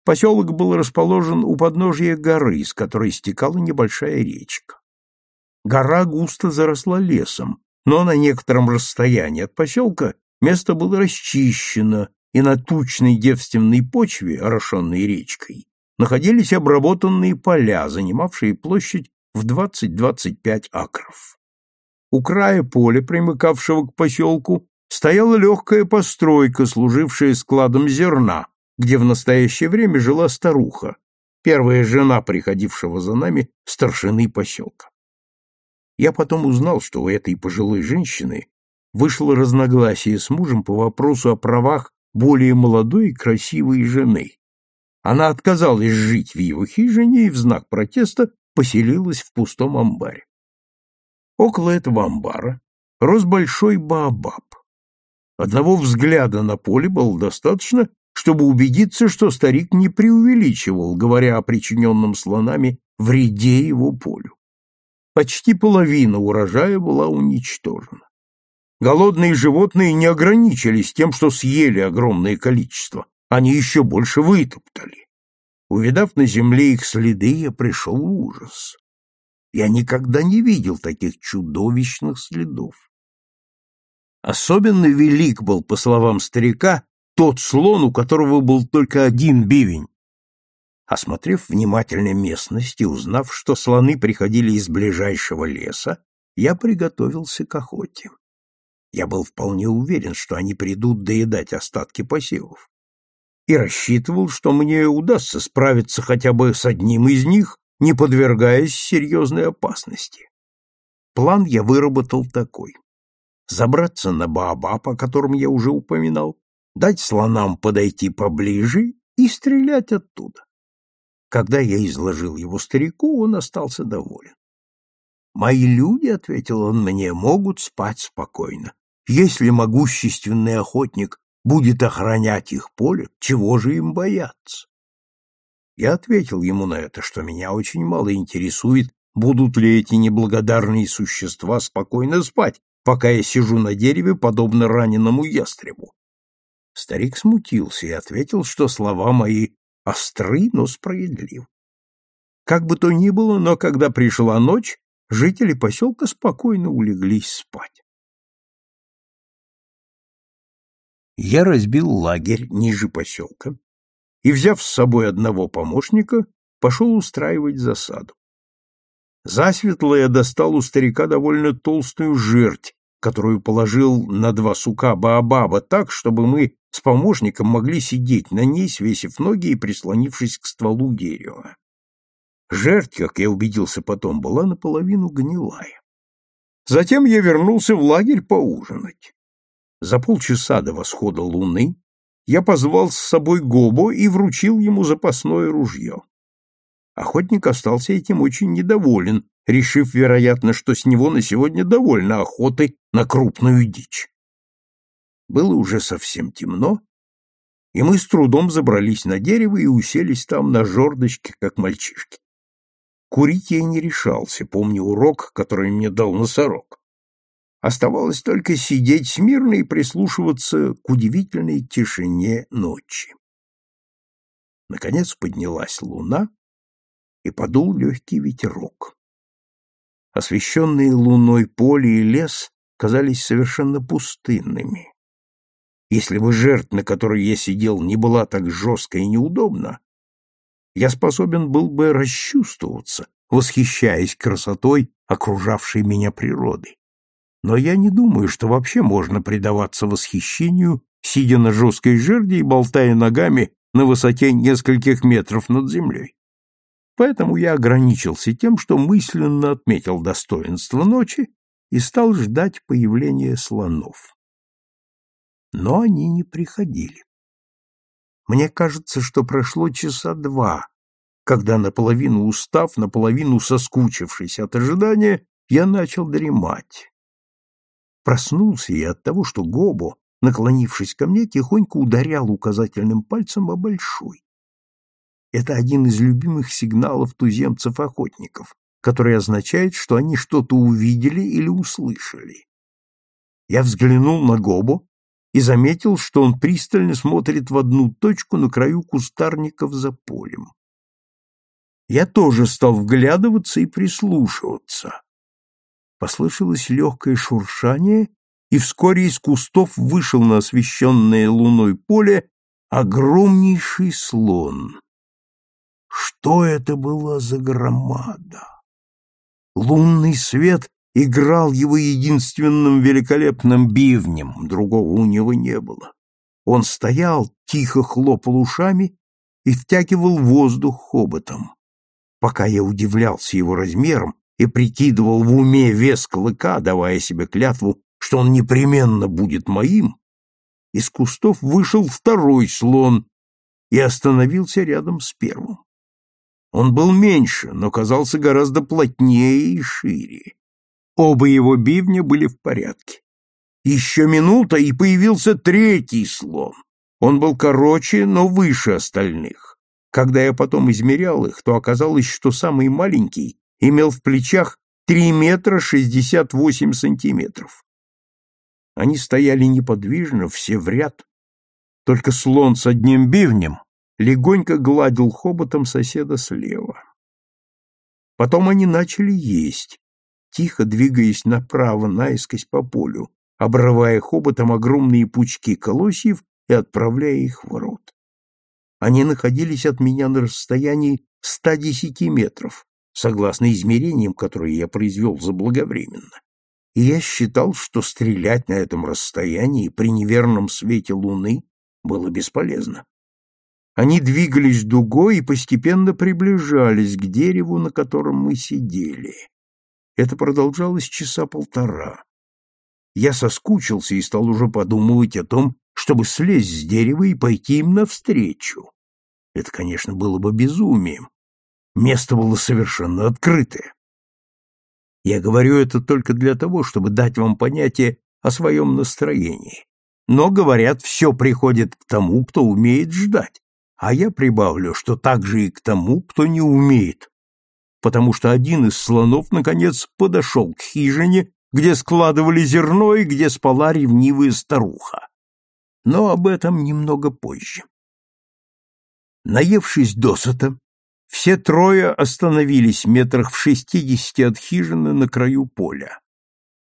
A: Поселок был расположен у подножия горы, с которой стекала небольшая речка. Гора густо заросла лесом, но на некотором расстоянии от поселка место было расчищено, и на тучной девственной почве, орошенной речкой, находились обработанные поля, занимавшие площадь в 20-25 акров. У края поля, примыкавшего к поселку, стояла легкая постройка, служившая складом зерна, где в настоящее время жила старуха, первая жена приходившего за нами старшины поселка. Я потом узнал, что у этой пожилой женщины вышло разногласие с мужем по вопросу о правах более молодой и красивой жены. Она отказалась жить в его хижине и в знак протеста поселилась в пустом амбаре. Около этого амбара рос большой баобаб. Одного взгляда на поле было достаточно, чтобы убедиться, что старик не преувеличивал, говоря о причиненном слонами вреде его полю. Почти половина урожая была уничтожена. Голодные животные не ограничились тем, что съели огромное количество, они еще больше вытоптали. Увидав на земле их следы, я пришел ужас. Я никогда не видел таких чудовищных следов. Особенно велик был, по словам старика, тот слон, у которого был только один бивень. Осмотрев внимательно местность и узнав, что слоны приходили из ближайшего леса, я приготовился к охоте. Я был вполне уверен, что они придут доедать остатки посевов. И рассчитывал, что мне удастся справиться хотя бы с одним из них, не подвергаясь серьезной опасности. План я выработал такой. Забраться на Баобаб, о котором я уже упоминал, дать слонам подойти поближе и стрелять оттуда. Когда я изложил его старику, он остался доволен. «Мои люди, — ответил он мне, — могут спать спокойно. Если могущественный охотник будет охранять их поле, чего же им бояться?» Я ответил ему на это, что меня очень мало интересует, будут ли эти неблагодарные существа спокойно спать, пока я сижу на дереве, подобно раненому ястребу. Старик смутился и ответил, что слова мои остры, но справедливы. Как бы то ни было, но когда пришла ночь, жители поселка спокойно улеглись спать. Я разбил лагерь ниже поселка и, взяв с собой одного помощника, пошел устраивать засаду. Засветло я достал у старика довольно толстую жерть, которую положил на два сука Баобаба так, чтобы мы с помощником могли сидеть на ней, свесив ноги и прислонившись к стволу дерева. Жерть, как я убедился потом, была наполовину гнилая. Затем я вернулся в лагерь поужинать. За полчаса до восхода луны я позвал с собой Гобо и вручил ему запасное ружье. Охотник остался этим очень недоволен, решив, вероятно, что с него на сегодня довольно охоты на крупную дичь. Было уже совсем темно, и мы с трудом забрались на дерево и уселись там на жердочке, как мальчишки. Курить я не решался, помню урок, который мне дал носорог. Оставалось только сидеть смирно и прислушиваться к удивительной тишине ночи. Наконец поднялась луна, и подул легкий ветерок. Освещенные луной поле и лес казались совершенно пустынными. Если бы жертва, на которой я сидел, не была так жестко и неудобна, я способен был бы расчувствоваться, восхищаясь красотой окружавшей меня природы. Но я не думаю, что вообще можно предаваться восхищению, сидя на жесткой жерди и болтая ногами на высоте нескольких метров над землей. Поэтому я ограничился тем, что мысленно отметил достоинство ночи и стал ждать появления слонов. но они не приходили. Мне кажется, что прошло часа два, когда, наполовину устав, наполовину соскучившись от ожидания, я начал дремать. Проснулся я от того, что Гобо, наклонившись ко мне, тихонько ударял указательным пальцем о большой. Это один из любимых сигналов туземцев-охотников, который означает, что они что-то увидели или услышали. Я взглянул на Гобо и заметил, что он пристально смотрит в одну точку на краю кустарников за полем. Я тоже стал вглядываться и прислушиваться. Послышалось легкое шуршание, и вскоре из кустов вышел на освещенное луной поле огромнейший слон. Что это была за громада? Лунный свет играл его единственным великолепным бивнем, другого у него не было. Он стоял, тихо хлопал ушами и втягивал воздух хоботом. Пока я удивлялся его размером и прикидывал в уме вес клыка, давая себе клятву, что он непременно будет моим, из кустов вышел второй слон и остановился рядом с первым. Он был меньше, но казался гораздо плотнее и шире. Оба его бивня были в порядке. Еще минута, и появился третий слон. Он был короче, но выше остальных. Когда я потом измерял их, то оказалось, что самый маленький имел в плечах 3 метра 68 сантиметров. Они стояли неподвижно, все в ряд. Только слон с одним бивнем легонько гладил хоботом соседа слева. Потом они начали есть, тихо двигаясь направо наискось по полю, обрывая хоботом огромные пучки колосьев и отправляя их в рот. Они находились от меня на расстоянии 110 метров, согласно измерениям, которые я произвел заблаговременно. И я считал, что стрелять на этом расстоянии при неверном свете луны было бесполезно. Они двигались дугой и постепенно приближались к дереву, на котором мы сидели. Это продолжалось часа полтора. Я соскучился и стал уже подумывать о том, чтобы слезть с дерева и пойти им навстречу. Это, конечно, было бы безумием. Место было совершенно открытое. Я говорю это только для того, чтобы дать вам понятие о своем настроении. Но, говорят, все приходит к тому, кто умеет ждать. А я прибавлю, что также и к тому, кто не умеет, потому что один из слонов, наконец, подошел к хижине, где складывали зерно и где спала ревнивая старуха. Но об этом немного позже. Наевшись досыта, все трое остановились метрах в шестидесяти от хижины на краю поля.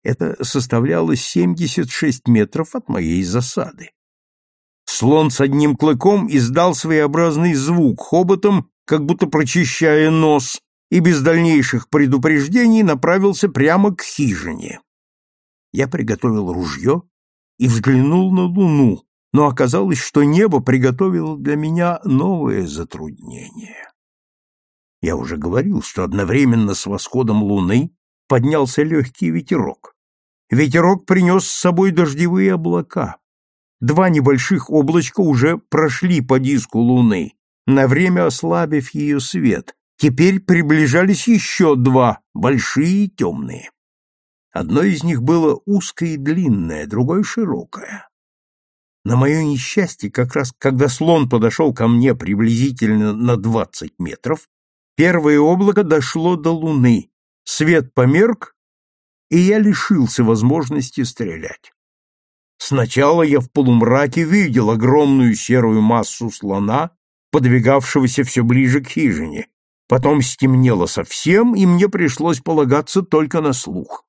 A: Это составляло семьдесят шесть метров от моей засады. Слон с одним клыком издал своеобразный звук хоботом, как будто прочищая нос, и без дальнейших предупреждений направился прямо к хижине. Я приготовил ружье и взглянул на луну, но оказалось, что небо приготовило для меня новое затруднение. Я уже говорил, что одновременно с восходом луны поднялся легкий ветерок. Ветерок принес с собой дождевые облака. Два небольших облачка уже прошли по диску Луны, на время ослабив ее свет. Теперь приближались еще два, большие и темные. Одно из них было узкое и длинное, другое широкое. На мое несчастье, как раз когда слон подошел ко мне приблизительно на двадцать метров, первое облако дошло до луны, свет померк, и я лишился возможности стрелять. Сначала я в полумраке видел огромную серую массу слона, подвигавшегося все ближе к хижине. Потом стемнело совсем, и мне пришлось полагаться только на слух.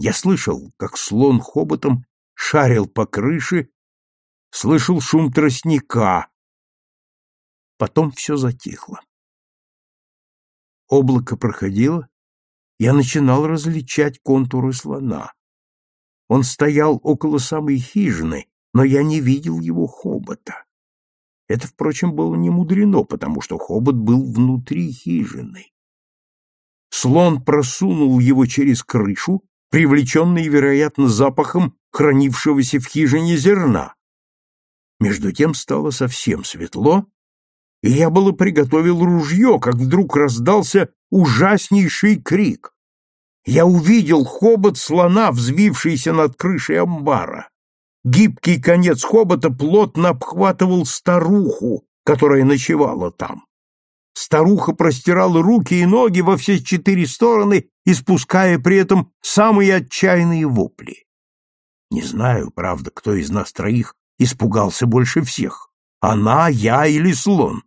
A: Я слышал, как слон хоботом шарил по крыше, слышал шум тростника. Потом все затихло. Облако проходило, я начинал различать контуры слона. Он стоял около самой хижины, но я не видел его хобота. Это, впрочем, было не мудрено, потому что хобот был внутри хижины. Слон просунул его через крышу, привлеченный, вероятно, запахом, хранившегося в хижине зерна. Между тем стало совсем светло, и я было приготовил ружье, как вдруг раздался ужаснейший крик. Я увидел хобот слона, взвившийся над крышей амбара. Гибкий конец хобота плотно обхватывал старуху, которая ночевала там. Старуха простирала руки и ноги во все четыре стороны, испуская при этом самые отчаянные вопли. Не знаю, правда, кто из нас троих испугался больше всех. Она, я или слон.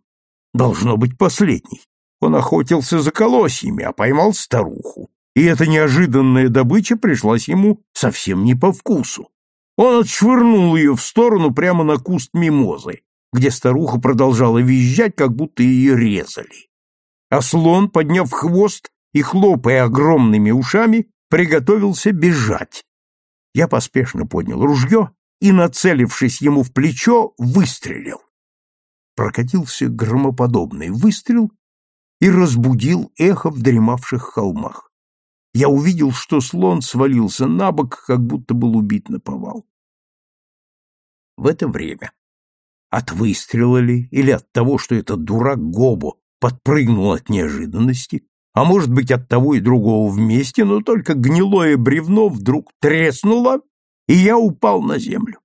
A: Должно быть последний. Он охотился за колосьями, а поймал старуху. И эта неожиданная добыча пришлась ему совсем не по вкусу. Он отшвырнул ее в сторону прямо на куст мимозы, где старуха продолжала визжать, как будто ее резали. А слон, подняв хвост и хлопая огромными ушами, приготовился бежать. Я поспешно поднял ружье и, нацелившись ему в плечо, выстрелил. Прокатился громоподобный выстрел и разбудил эхо в дремавших холмах. Я увидел, что слон свалился на бок, как будто был убит на повал. В это время от выстрела ли или от того, что этот дурак Гобо подпрыгнул от неожиданности, а может быть от того и другого вместе, но только гнилое бревно вдруг треснуло, и я упал на землю.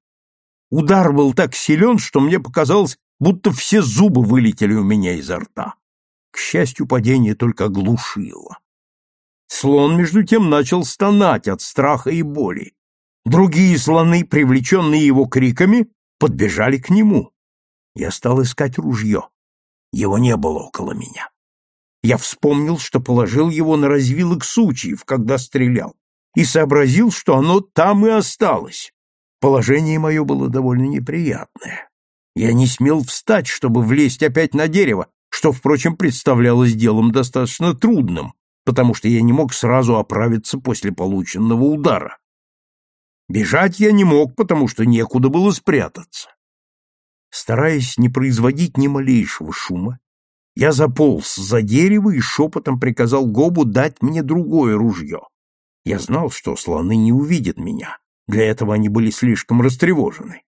A: Удар был так силен, что мне показалось, будто все зубы вылетели у меня изо рта. К счастью, падение только оглушило. Слон, между тем, начал стонать от страха и боли. Другие слоны, привлеченные его криками, подбежали к нему. Я стал искать ружье. Его не было около меня. Я вспомнил, что положил его на развилок сучьев, когда стрелял, и сообразил, что оно там и осталось. Положение мое было довольно неприятное. Я не смел встать, чтобы влезть опять на дерево, что, впрочем, представлялось делом достаточно трудным, потому что я не мог сразу оправиться после полученного удара. Бежать я не мог, потому что некуда было спрятаться. Стараясь не производить ни малейшего шума, я заполз за дерево и шепотом приказал Гобу дать мне другое ружье. Я знал, что слоны не увидят меня, для этого они были слишком растревожены.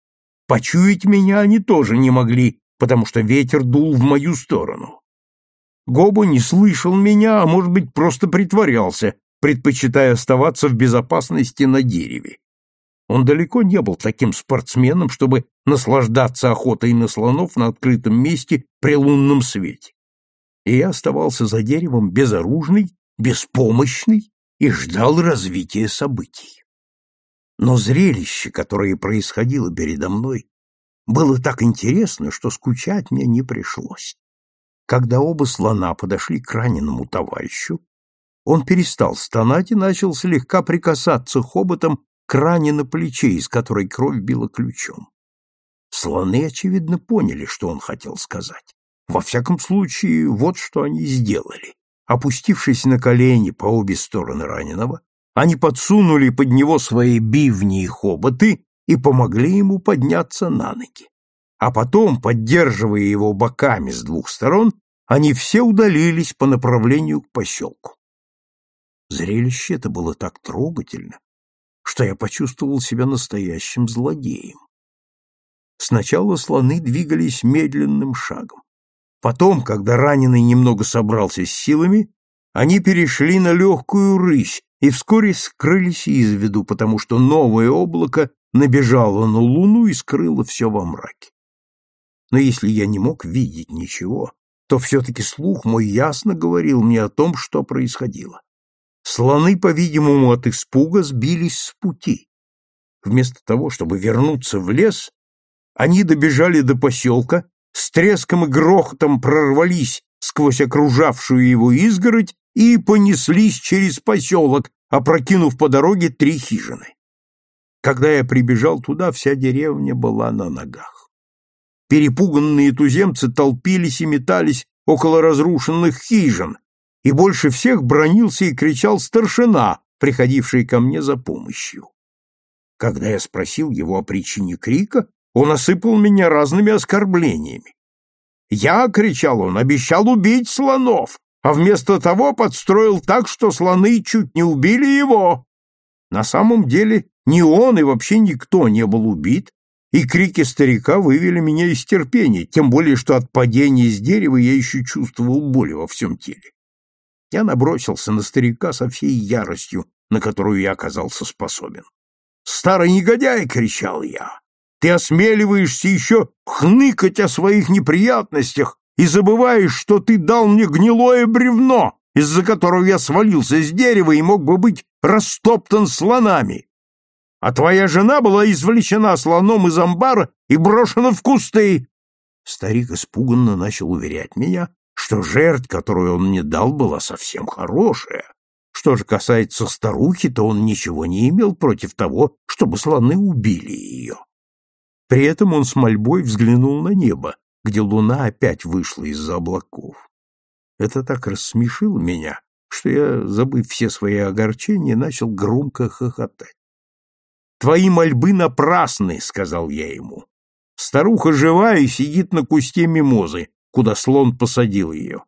A: Почуять меня они тоже не могли, потому что ветер дул в мою сторону. Гобу не слышал меня, а может быть, просто притворялся, предпочитая оставаться в безопасности на дереве. Он далеко не был таким спортсменом, чтобы наслаждаться охотой на слонов на открытом месте при лунном свете. И я оставался за деревом безоружный, беспомощный и ждал развития событий. Но зрелище, которое происходило передо мной, было так интересно, что скучать мне не пришлось. Когда оба слона подошли к раненому товарищу, он перестал стонать и начал слегка прикасаться хоботом к ране на плече, из которой кровь била ключом. Слоны, очевидно, поняли, что он хотел сказать. Во всяком случае, вот что они сделали. Опустившись на колени по обе стороны раненого, они подсунули под него свои бивни и хоботы и помогли ему подняться на ноги. А потом, поддерживая его боками с двух сторон, они все удалились по направлению к поселку. Зрелище это было так трогательно, что я почувствовал себя настоящим злодеем. Сначала слоны двигались медленным шагом. Потом, когда раненый немного собрался с силами, они перешли на легкую рысь и вскоре скрылись из виду, потому что новое облако набежало на луну и скрыло все во мраке. Но если я не мог видеть ничего, то все-таки слух мой ясно говорил мне о том, что происходило. Слоны, по-видимому, от испуга сбились с пути. Вместо того, чтобы вернуться в лес, они добежали до поселка, с треском и грохотом прорвались сквозь окружавшую его изгородь и понеслись через поселок, опрокинув по дороге три хижины. Когда я прибежал туда, вся деревня была на ногах. Перепуганные туземцы толпились и метались около разрушенных хижин, и больше всех бронился и кричал старшина, приходивший ко мне за помощью. Когда я спросил его о причине крика, он осыпал меня разными оскорблениями. «Я, — кричал он, — обещал убить слонов, а вместо того подстроил так, что слоны чуть не убили его. На самом деле ни он и вообще никто не был убит, и крики старика вывели меня из терпения, тем более что от падения с дерева я еще чувствовал боль во всем теле. Я набросился на старика со всей яростью, на которую я оказался способен. «Старый негодяй!» — кричал я. «Ты осмеливаешься еще хныкать о своих неприятностях и забываешь, что ты дал мне гнилое бревно, из-за которого я свалился с дерева и мог бы быть растоптан слонами а твоя жена была извлечена слоном из амбара и брошена в кусты. Старик испуганно начал уверять меня, что жертва, которую он мне дал, была совсем хорошая. Что же касается старухи, то он ничего не имел против того, чтобы слоны убили ее. При этом он с мольбой взглянул на небо, где луна опять вышла из-за облаков. Это так рассмешило меня, что я, забыв все свои огорчения, начал громко хохотать. Твои мольбы напрасны, сказал я ему. Старуха жива и сидит на кусте мимозы, куда слон посадил ее.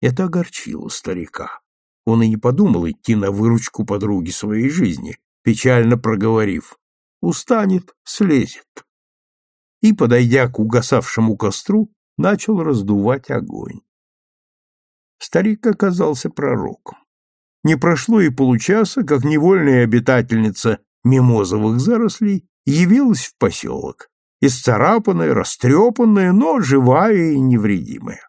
A: Это огорчило старика. Он и не подумал идти на выручку подруги своей жизни, печально проговорив: "Устанет, слезет". И, подойдя к угасавшему костру, начал раздувать огонь. Старик оказался пророком. Не прошло и получаса, как невольная обитательница мимозовых зарослей явилась в поселок, исцарапанная, растрепанная, но живая и невредимая.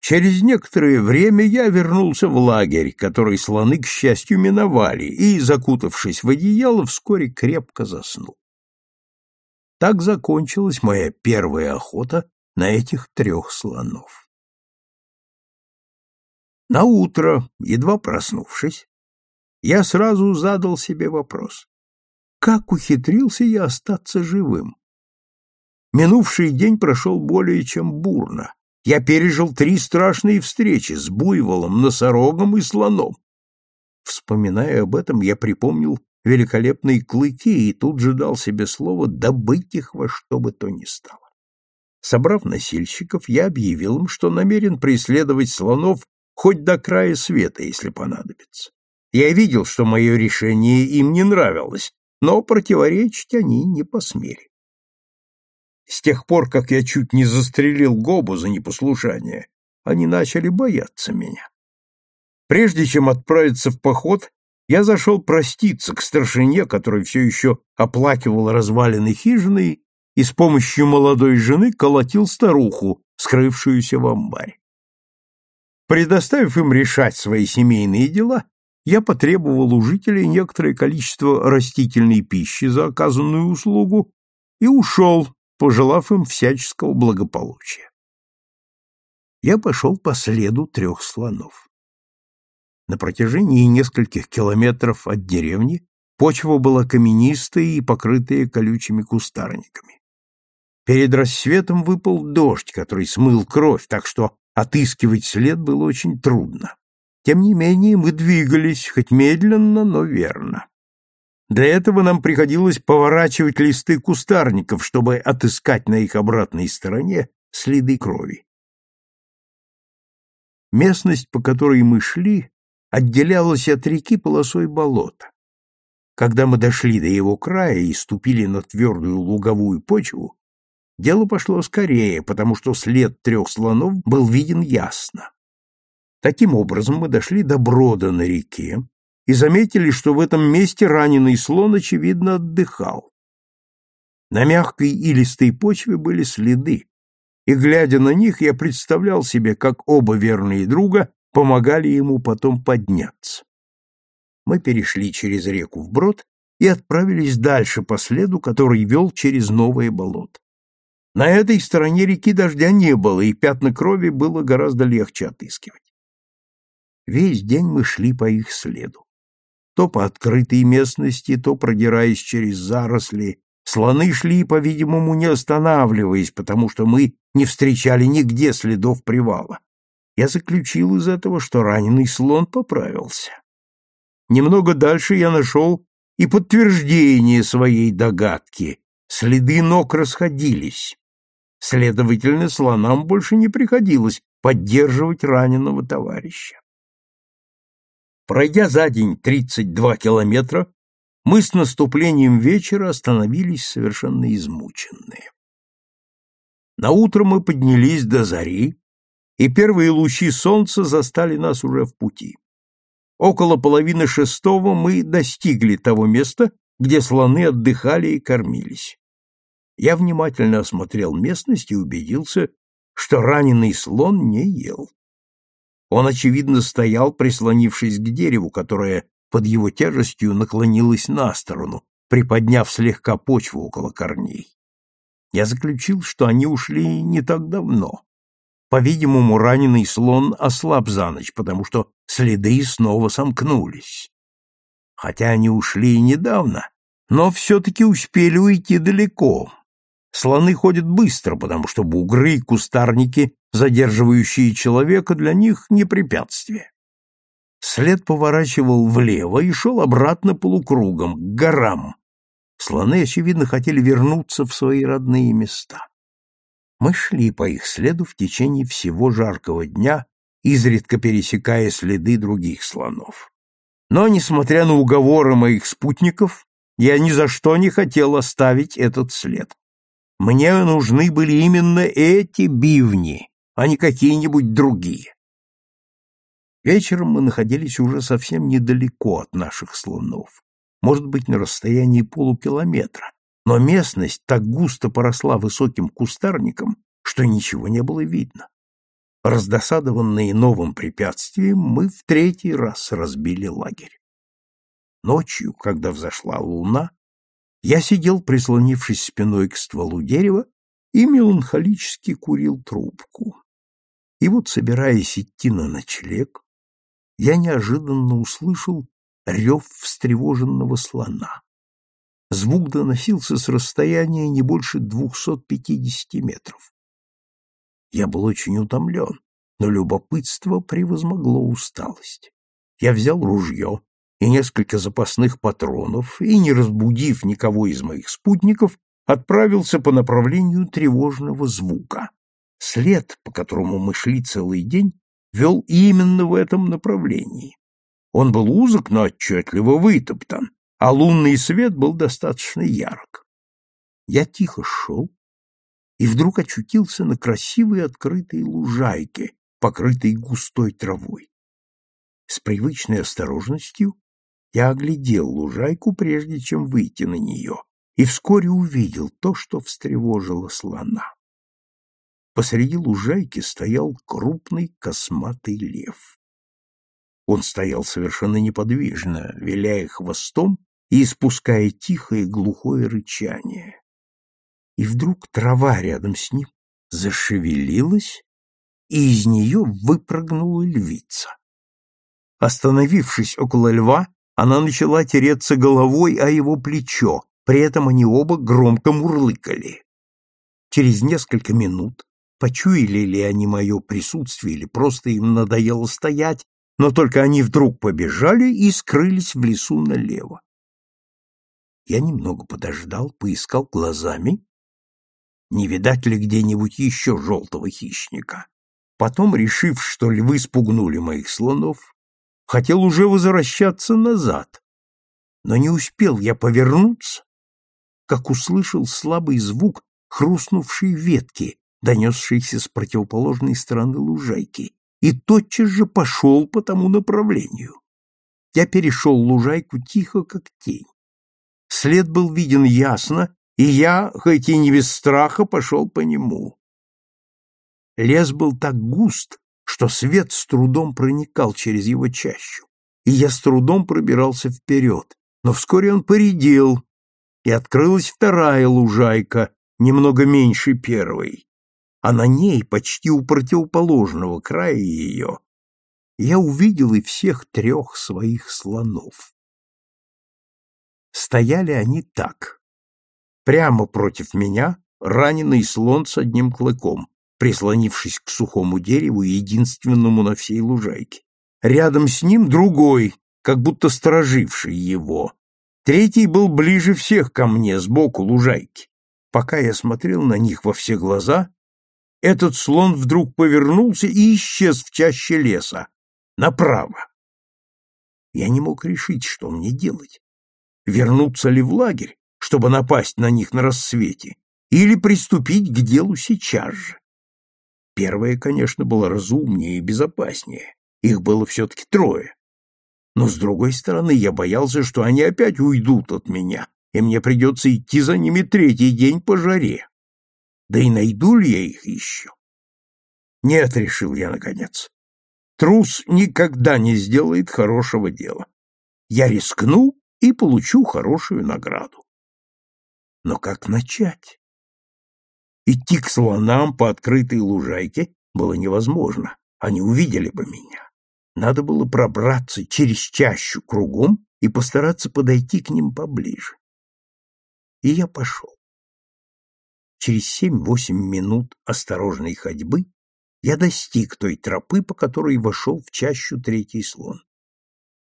A: Через некоторое время я вернулся в лагерь, который слоны, к счастью, миновали, и, закутавшись в одеяло, вскоре крепко заснул. Так закончилась моя первая охота на этих трех слонов. На утро, едва проснувшись, я сразу задал себе вопрос. Как ухитрился я остаться живым? Минувший день прошел более чем бурно. Я пережил три страшные встречи с буйволом, носорогом и слоном. Вспоминая об этом, я припомнил великолепные клыки и тут же дал себе слово добыть их во что бы то ни стало. Собрав носильщиков, я объявил им, что намерен преследовать слонов хоть до края света, если понадобится. Я видел, что мое решение им не нравилось, но противоречить они не посмели. С тех пор, как я чуть не застрелил Гобу за непослушание, они начали бояться меня. Прежде чем отправиться в поход, я зашел проститься к старшине, который все еще оплакивал развалины хижины и с помощью молодой жены колотил старуху, скрывшуюся в амбаре. Предоставив им решать свои семейные дела, я потребовал у жителей некоторое количество растительной пищи за оказанную услугу и ушел, пожелав им всяческого благополучия. Я пошел по следу трех слонов. На протяжении нескольких километров от деревни почва была каменистая и покрытая колючими кустарниками. Перед рассветом выпал дождь, который смыл кровь, так что отыскивать след было очень трудно. Тем не менее, мы двигались, хоть медленно, но верно. Для этого нам приходилось поворачивать листы кустарников, чтобы отыскать на их обратной стороне следы крови. Местность, по которой мы шли, отделялась от реки полосой болота. Когда мы дошли до его края и ступили на твердую луговую почву, дело пошло скорее, потому что след трех слонов был виден ясно. Таким образом мы дошли до брода на реке и заметили, что в этом месте раненый слон, очевидно, отдыхал. На мягкой и листой почве были следы, и, глядя на них, я представлял себе, как оба верные друга помогали ему потом подняться. Мы перешли через реку вброд и отправились дальше по следу, который вел через новое болото. На этой стороне реки дождя не было, и пятна крови было гораздо легче отыскивать. Весь день мы шли по их следу. То по открытой местности, то продираясь через заросли. Слоны шли, по-видимому, не останавливаясь, потому что мы не встречали нигде следов привала. Я заключил из этого, что раненый слон поправился. Немного дальше я нашел и подтверждение своей догадки. Следы ног расходились. Следовательно, слонам больше не приходилось поддерживать раненого товарища. Пройдя за день 32 километра, мы с наступлением вечера остановились совершенно измученные. На утро мы поднялись до зари, и первые лучи солнца застали нас уже в пути. Около половины шестого мы достигли того места, где слоны отдыхали и кормились. Я внимательно осмотрел местность и убедился, что раненый слон не ел. Он, очевидно, стоял, прислонившись к дереву, которое под его тяжестью наклонилось на сторону, приподняв слегка почву около корней. Я заключил, что они ушли не так давно. По-видимому, раненый слон ослаб за ночь, потому что следы снова сомкнулись. Хотя они ушли недавно, но все-таки успели уйти далеко. Слоны ходят быстро, потому что бугры и кустарники, задерживающие человека, для них не препятствие. След поворачивал влево и шел обратно полукругом, к горам. Слоны, очевидно, хотели вернуться в свои родные места. Мы шли по их следу в течение всего жаркого дня, изредка пересекая следы других слонов. Но, несмотря на уговоры моих спутников, я ни за что не хотел оставить этот след. Мне нужны были именно эти бивни, а не какие-нибудь другие. Вечером мы находились уже совсем недалеко от наших слонов, может быть, на расстоянии полукилометра, но местность так густо поросла высоким кустарником, что ничего не было видно. Раздосадованные новым препятствием, мы в третий раз разбили лагерь. Ночью, когда взошла луна, я сидел, прислонившись спиной к стволу дерева, и меланхолически курил трубку. И вот, собираясь идти на ночлег, я неожиданно услышал рев встревоженного слона. Звук доносился с расстояния не больше двухсот пятидесяти метров. Я был очень утомлен, но любопытство превозмогло усталость. Я взял ружье и несколько запасных патронов и, не разбудив никого из моих спутников, отправился по направлению тревожного звука. След, по которому мы шли целый день, вел именно в этом направлении. Он был узок, но отчетливо вытоптан, а лунный свет был достаточно ярк. Я тихо шел и вдруг очутился на красивой открытой лужайке, покрытой густой травой. С привычной осторожностью я оглядел лужайку, прежде чем выйти на нее, и вскоре увидел то, что встревожило слона. Посреди лужайки стоял крупный косматый лев. Он стоял совершенно неподвижно, виляя хвостом и испуская тихое глухое рычание. И вдруг трава рядом с ним зашевелилась, и из нее выпрыгнула львица. Остановившись около льва, она начала тереться головой о его плечо, при этом они оба громко мурлыкали. Через несколько минут Почуяли ли они мое присутствие или просто им надоело стоять, но только они вдруг побежали и скрылись в лесу налево. Я немного подождал, поискал глазами, не видать ли где-нибудь еще желтого хищника. Потом, решив, что львы спугнули моих слонов, хотел уже возвращаться назад, но не успел я повернуться, как услышал слабый звук хрустнувшей ветки, донесшийся с противоположной стороны лужайки, и тотчас же пошел по тому направлению. Я перешел лужайку тихо, как тень. След был виден ясно, и я, хоть и не без страха, пошел по нему. Лес был так густ, что свет с трудом проникал через его чащу, и я с трудом пробирался вперед, но вскоре он поредел, и открылась вторая лужайка, немного меньше первой а на ней, почти у противоположного края ее, я увидел и всех трех своих слонов. Стояли они так. Прямо против меня раненый слон с одним клыком, прислонившись к сухому дереву, единственному на всей лужайке. Рядом с ним другой, как будто стороживший его. Третий был ближе всех ко мне, сбоку лужайки. Пока я смотрел на них во все глаза, этот слон вдруг повернулся и исчез в чаще леса, направо. Я не мог решить, что мне делать. Вернуться ли в лагерь, чтобы напасть на них на рассвете, или приступить к делу сейчас же. Первое, конечно, было разумнее и безопаснее. Их было все-таки трое. Но, с другой стороны, я боялся, что они опять уйдут от меня, и мне придется идти за ними третий день по жаре. Да и найду ли я их еще? Нет, решил я наконец. Трус никогда не сделает хорошего дела. Я рискну и получу хорошую награду. Но как начать? Идти к слонам по открытой лужайке было невозможно, они увидели бы меня. Надо было пробраться через чащу кругом и постараться подойти к ним поближе. И я пошел. Через семь-восемь минут осторожной ходьбы я достиг той тропы, по которой вошел в чащу третий слон.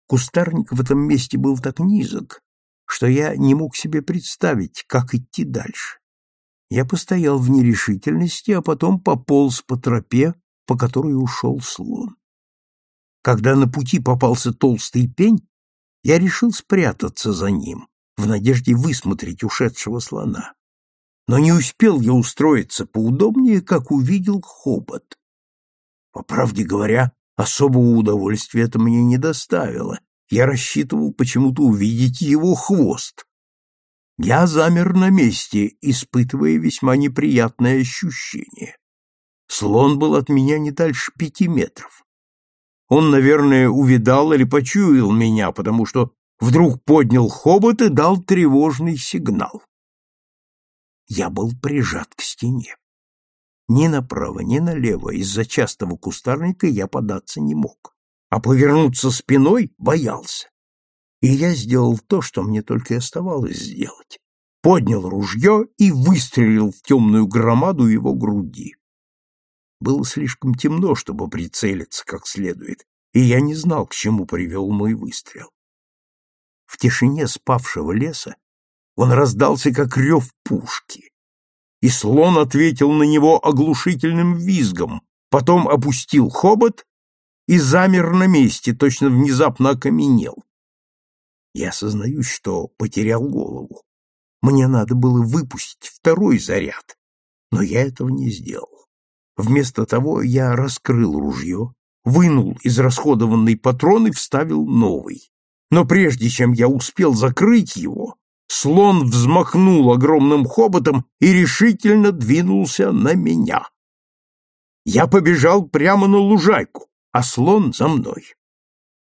A: Кустарник в этом месте был так низок, что я не мог себе представить, как идти дальше. Я постоял в нерешительности, а потом пополз по тропе, по которой ушел слон. Когда на пути попался толстый пень, я решил спрятаться за ним, в надежде высмотреть ушедшего слона. Но не успел я устроиться поудобнее, как увидел хобот. По правде говоря, особого удовольствия это мне не доставило. Я рассчитывал почему-то увидеть его хвост. Я замер на месте, испытывая весьма неприятное ощущение. Слон был от меня не дальше пяти метров. Он, наверное, увидал или почуял меня, потому что вдруг поднял хобот и дал тревожный сигнал. Я был прижат к стене. Ни направо, ни налево из-за частого кустарника я податься не мог, а повернуться спиной боялся. И я сделал то, что мне только и оставалось сделать. Поднял ружье и выстрелил в темную громаду его груди. Было слишком темно, чтобы прицелиться как следует, и я не знал, к чему привел мой выстрел. В тишине спавшего леса он раздался, как рев пушки. И слон ответил на него оглушительным визгом, потом опустил хобот и замер на месте, точно внезапно окаменел. Я осознаю, что потерял голову. Мне надо было выпустить второй заряд, но я этого не сделал. Вместо того я раскрыл ружье, вынул израсходованный патрон и вставил новый. Но прежде чем я успел закрыть его, слон взмахнул огромным хоботом и решительно двинулся на меня. Я побежал прямо на лужайку, а слон за мной.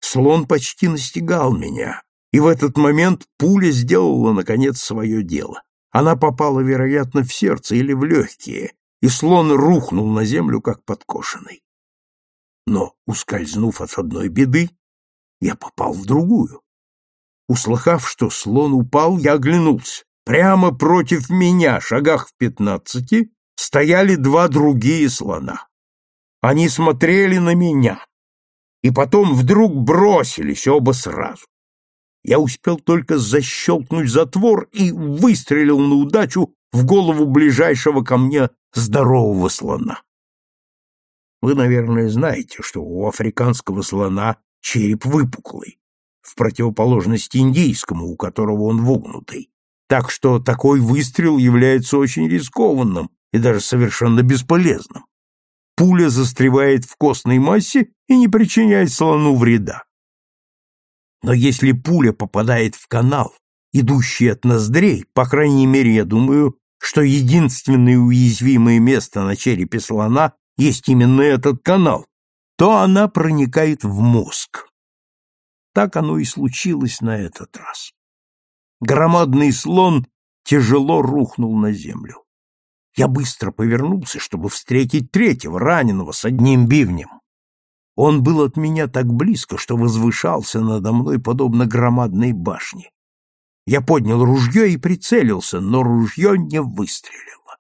A: Слон почти настигал меня, и в этот момент пуля сделала, наконец, свое дело. Она попала, вероятно, в сердце или в легкие, и слон рухнул на землю, как подкошенный. Но, ускользнув от одной беды, я попал в другую. Услыхав, что слон упал, я оглянулся. Прямо против меня, шагах в пятнадцати, стояли два другие слона. Они смотрели на меня, и потом вдруг бросились оба сразу. Я успел только защелкнуть затвор и выстрелил на удачу в голову ближайшего ко мне здорового слона. Вы, наверное, знаете, что у африканского слона череп выпуклый, в противоположность индийскому, у которого он вогнутый. Так что такой выстрел является очень рискованным и даже совершенно бесполезным. Пуля застревает в костной массе и не причиняет слону вреда. Но если пуля попадает в канал, идущий от ноздрей, по крайней мере, я думаю, что единственное уязвимое место на черепе слона есть именно этот канал, то она проникает в мозг. Так оно и случилось на этот раз. Громадный слон тяжело рухнул на землю. Я быстро повернулся, чтобы встретить третьего, раненого, с одним бивнем. Он был от меня так близко, что возвышался надо мной подобно громадной башне. Я поднял ружье и прицелился, но ружье не выстрелило.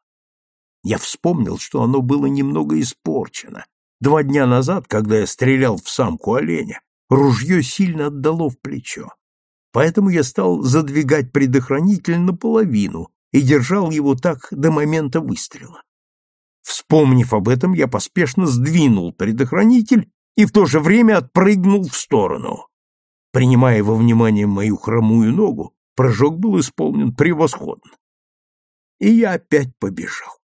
A: Я вспомнил, что оно было немного испорчено. Два дня назад, когда я стрелял в самку оленя, ружье сильно отдало в плечо. Поэтому я стал задвигать предохранитель наполовину и держал его так до момента выстрела. Вспомнив об этом, я поспешно сдвинул предохранитель и в то же время отпрыгнул в сторону. Принимая во внимание мою хромую ногу, Прыжок был исполнен превосходно. И я опять побежал.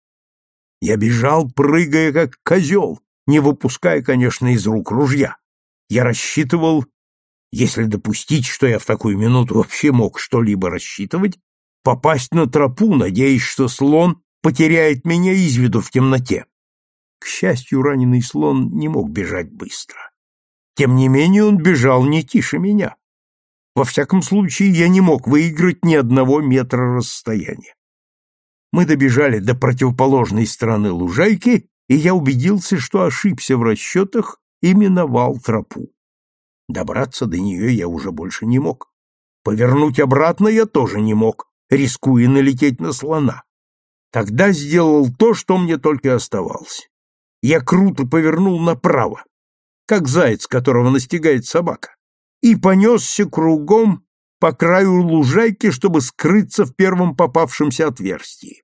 A: Я бежал, прыгая как козел, не выпуская, конечно, из рук ружья. Я рассчитывал, если допустить, что я в такую минуту вообще мог что-либо рассчитывать, попасть на тропу, надеясь, что слон потеряет меня из виду в темноте. К счастью, раненый слон не мог бежать быстро. Тем не менее, он бежал не тише меня. Во всяком случае, я не мог выиграть ни одного метра расстояния. Мы добежали до противоположной стороны лужайки, и я убедился, что ошибся в расчетах и миновал тропу. Добраться до нее я уже больше не мог. Повернуть обратно я тоже не мог, рискуя налететь на слона. Тогда сделал то, что мне только оставалось. Я круто повернул направо, как заяц, которого настигает собака, и понесся кругом по краю лужайки, чтобы скрыться в первом попавшемся отверстии.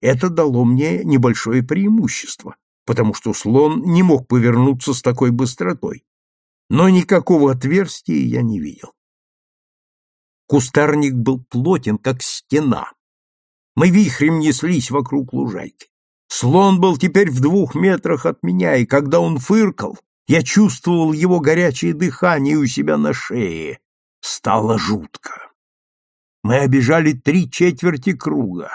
A: Это дало мне небольшое преимущество, потому что слон не мог повернуться с такой быстротой, но никакого отверстия я не видел. Кустарник был плотен, как стена. Мы вихрем неслись вокруг лужайки. Слон был теперь в двух метрах от меня, и когда он фыркал, я чувствовал его горячее дыхание у себя на шее. Стало жутко. Мы обежали три четверти круга.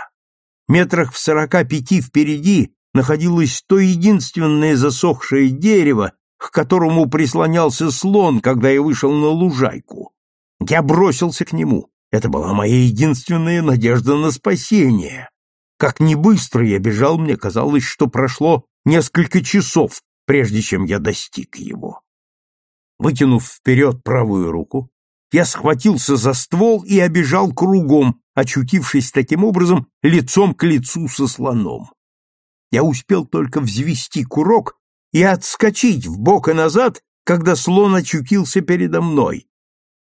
A: Метрах в сорока пяти впереди находилось то единственное засохшее дерево, к которому прислонялся слон, когда я вышел на лужайку. Я бросился к нему. Это была моя единственная надежда на спасение. Как ни быстро я бежал, мне казалось, что прошло несколько часов, прежде чем я достиг его. Вытянув вперед правую руку, я схватился за ствол и обежал кругом, очутившись таким образом лицом к лицу со слоном. Я успел только взвести курок и отскочить в бок и назад, когда слон очутился передо мной.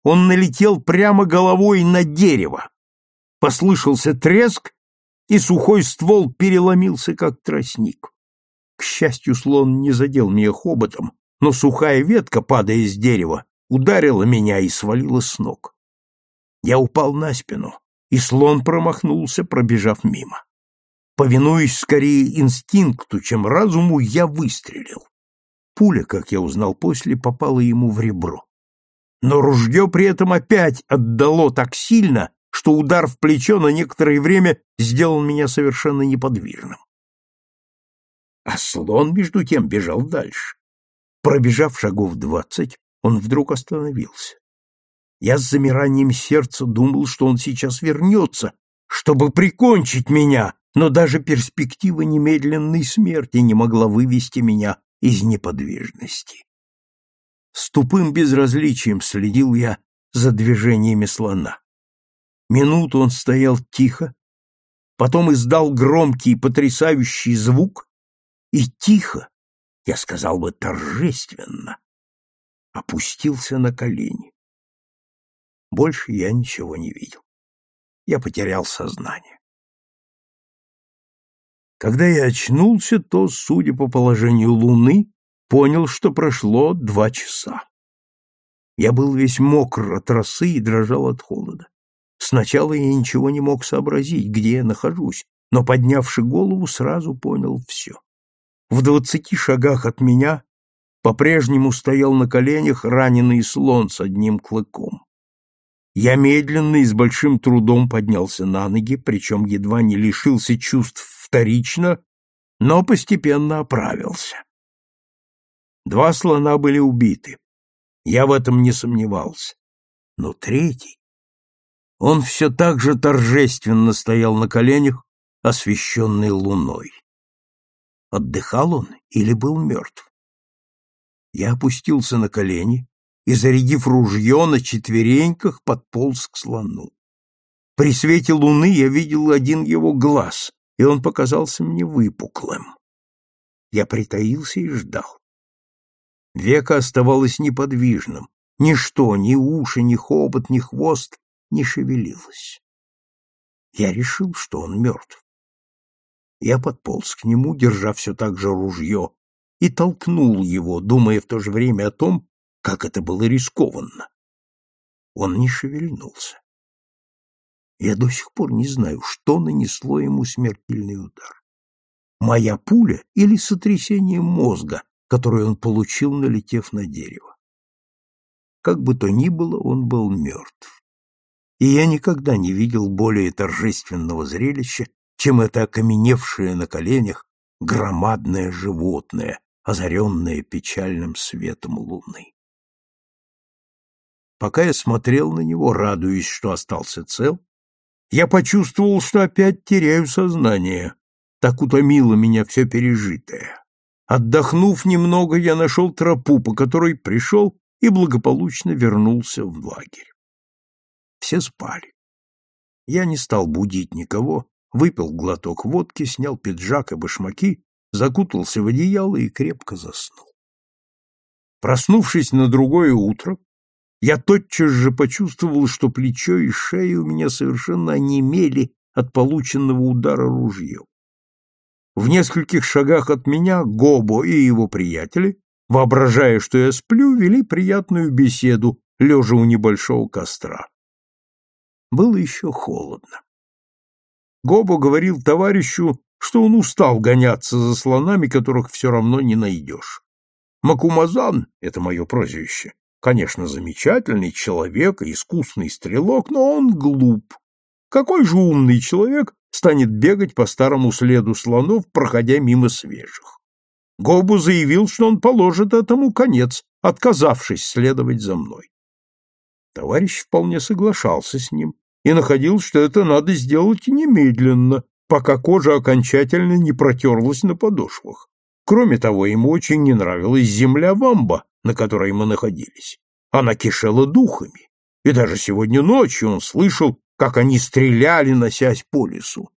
A: Он налетел прямо головой на дерево. Послышался треск, и сухой ствол переломился, как тростник. К счастью, слон не задел меня хоботом, но сухая ветка, падая с дерева, ударила меня и свалила с ног. Я упал на спину, и слон промахнулся, пробежав мимо. Повинуясь скорее инстинкту, чем разуму, я выстрелил. Пуля, как я узнал после, попала ему в ребро. Но ружье при этом опять отдало так сильно, что удар в плечо на некоторое время сделал меня совершенно неподвижным. А слон, между тем, бежал дальше. Пробежав шагов двадцать, он вдруг остановился. Я с замиранием сердца думал, что он сейчас вернется, чтобы прикончить меня, но даже перспектива немедленной смерти не могла вывести меня из неподвижности. С тупым безразличием следил я за движениями слона. Минуту он стоял тихо, потом издал громкий потрясающий звук и тихо, я сказал бы торжественно, опустился на колени. Больше я ничего не видел. Я потерял сознание. Когда я очнулся, то, судя по положению луны, понял, что прошло два часа. Я был весь мокр от росы и дрожал от холода. Сначала я ничего не мог сообразить, где я нахожусь, но, поднявши голову, сразу понял все. В двадцати шагах от меня по-прежнему стоял на коленях раненый слон с одним клыком. Я медленно и с большим трудом поднялся на ноги, причем едва не лишился чувств вторично, но постепенно оправился. Два слона были убиты. Я в этом не сомневался. Но третий... Он все так же торжественно стоял на коленях, освещенный луной. Отдыхал он или был мертв? Я опустился на колени и, зарядив ружье на четвереньках, подполз к слону. При свете луны я видел один его глаз, и он показался мне выпуклым. Я притаился и ждал. Века оставалось неподвижным. Ничто, ни уши, ни хобот, ни хвост не шевелилось. Я решил, что он мертв. Я подполз к нему, держа все так же ружье, и толкнул его, думая в то же время о том, как это было рискованно. Он не шевельнулся. Я до сих пор не знаю, что нанесло ему смертельный удар. Моя пуля или сотрясение мозга, которое он получил, налетев на дерево. Как бы то ни было, он был мертв. И я никогда не видел более торжественного зрелища, чем это окаменевшее на коленях громадное животное, озаренное печальным светом луны. Пока я смотрел на него, радуясь, что остался цел, я почувствовал, что опять теряю сознание. Так утомило меня все пережитое. Отдохнув немного, я нашел тропу, по которой пришел и благополучно вернулся в лагерь. Все спали. Я не стал будить никого, выпил глоток водки, снял пиджак и башмаки, закутался в одеяло и крепко заснул. Проснувшись на другое утро, я тотчас же почувствовал, что плечо и шея у меня совершенно онемели от полученного удара ружьем. В нескольких шагах от меня Гобо и его приятели, воображая, что я сплю, вели приятную беседу, лежа у небольшого костра. Было еще холодно. Гобо говорил товарищу, что он устал гоняться за слонами, которых все равно не найдешь. Макумазан — это мое прозвище, Конечно, замечательный человек и искусный стрелок, но он глуп. Какой же умный человек станет бегать по старому следу слонов, проходя мимо свежих? Гобу заявил, что он положит этому конец, отказавшись следовать за мной. Товарищ вполне соглашался с ним и находил, что это надо сделать немедленно, пока кожа окончательно не протерлась на подошвах. Кроме того, ему очень не нравилась земля вамба, на которой мы находились. Она кишела духами, и даже сегодня ночью он слышал, как они стреляли, носясь по лесу.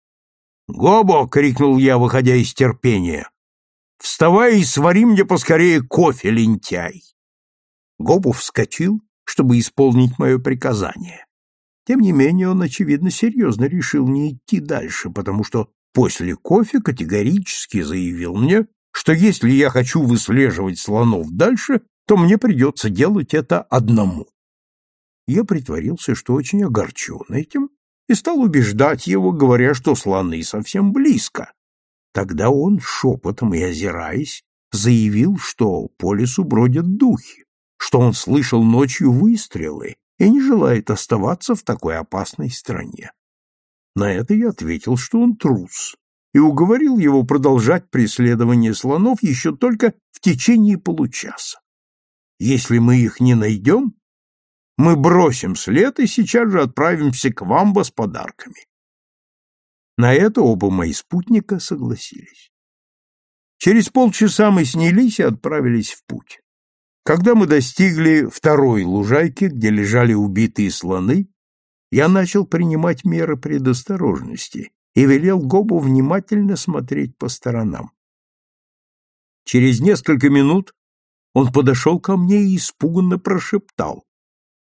A: «Гобо!» — крикнул я, выходя из терпения. «Вставай и свари мне поскорее кофе, лентяй!» Гобо вскочил, чтобы исполнить мое приказание. Тем не менее, он, очевидно, серьезно решил не идти дальше, потому что после кофе категорически заявил мне, что если я хочу выслеживать слонов дальше, то мне придется делать это одному. Я притворился, что очень огорчен этим, и стал убеждать его, говоря, что слоны совсем близко. Тогда он, шепотом и озираясь, заявил, что по лесу бродят духи, что он слышал ночью выстрелы и не желает оставаться в такой опасной стране. На это я ответил, что он трус, и уговорил его продолжать преследование слонов еще только в течение получаса. Если мы их не найдем, мы бросим след и сейчас же отправимся к Вамбо с подарками. На это оба мои спутника согласились. Через полчаса мы снялись и отправились в путь. Когда мы достигли второй лужайки, где лежали убитые слоны, я начал принимать меры предосторожности и велел Гобу внимательно смотреть по сторонам. Через несколько минут он подошел ко мне и испуганно прошептал.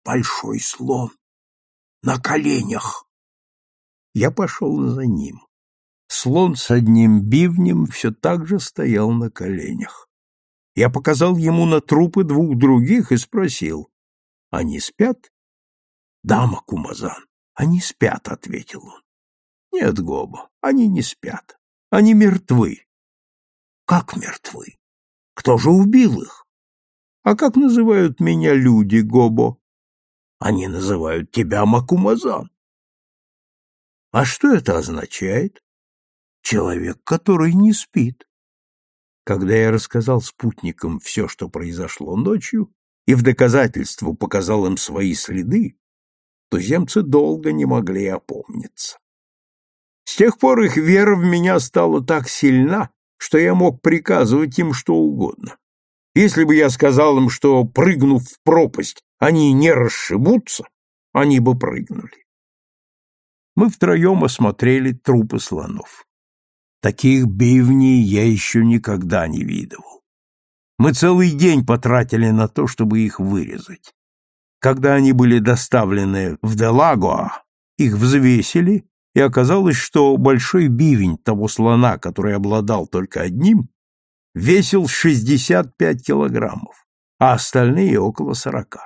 A: «Большой слон! На коленях!» Я пошел за ним. Слон с одним бивнем все так же стоял на коленях. Я показал ему на трупы двух других и спросил, «Они спят?» «Да, Макумазан, они спят», — ответил он. «Нет, Гоба, они не спят. Они мертвы». «Как мертвы? Кто же убил их?» А как называют меня люди, Гобо? Они называют тебя Макумазан. А что это означает? Человек, который не спит. Когда я рассказал спутникам все, что произошло ночью, и в доказательство показал им свои следы, туземцы долго не могли опомниться. С тех пор их вера в меня стала так сильна, что я мог приказывать им что угодно. Если бы я сказал им, что, прыгнув в пропасть, они не расшибутся, они бы прыгнули. Мы втроем осмотрели трупы слонов. Таких бивней я еще никогда не видывал. Мы целый день потратили на то, чтобы их вырезать. Когда они были доставлены в Делагоа, их взвесили, и оказалось, что большой бивень того слона, который обладал только одним, весил 65 килограммов, а остальные около 40.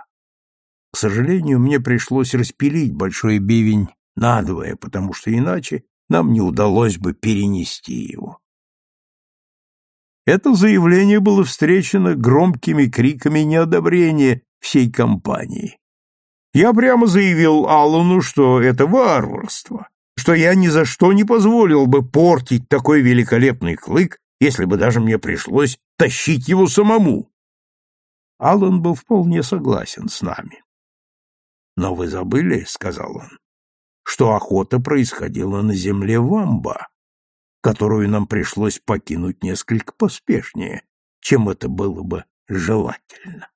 A: К сожалению, мне пришлось распилить большой бивень надвое, потому что иначе нам не удалось бы перенести его. Это заявление было встречено громкими криками неодобрения всей компании. Я прямо заявил Аллану, что это варварство, что я ни за что не позволил бы портить такой великолепный клык, если бы даже мне пришлось тащить его самому. Аллан был вполне согласен с нами. «Но вы забыли, — сказал он, — что охота происходила на земле Вамба, которую нам пришлось покинуть несколько поспешнее, чем это было бы желательно.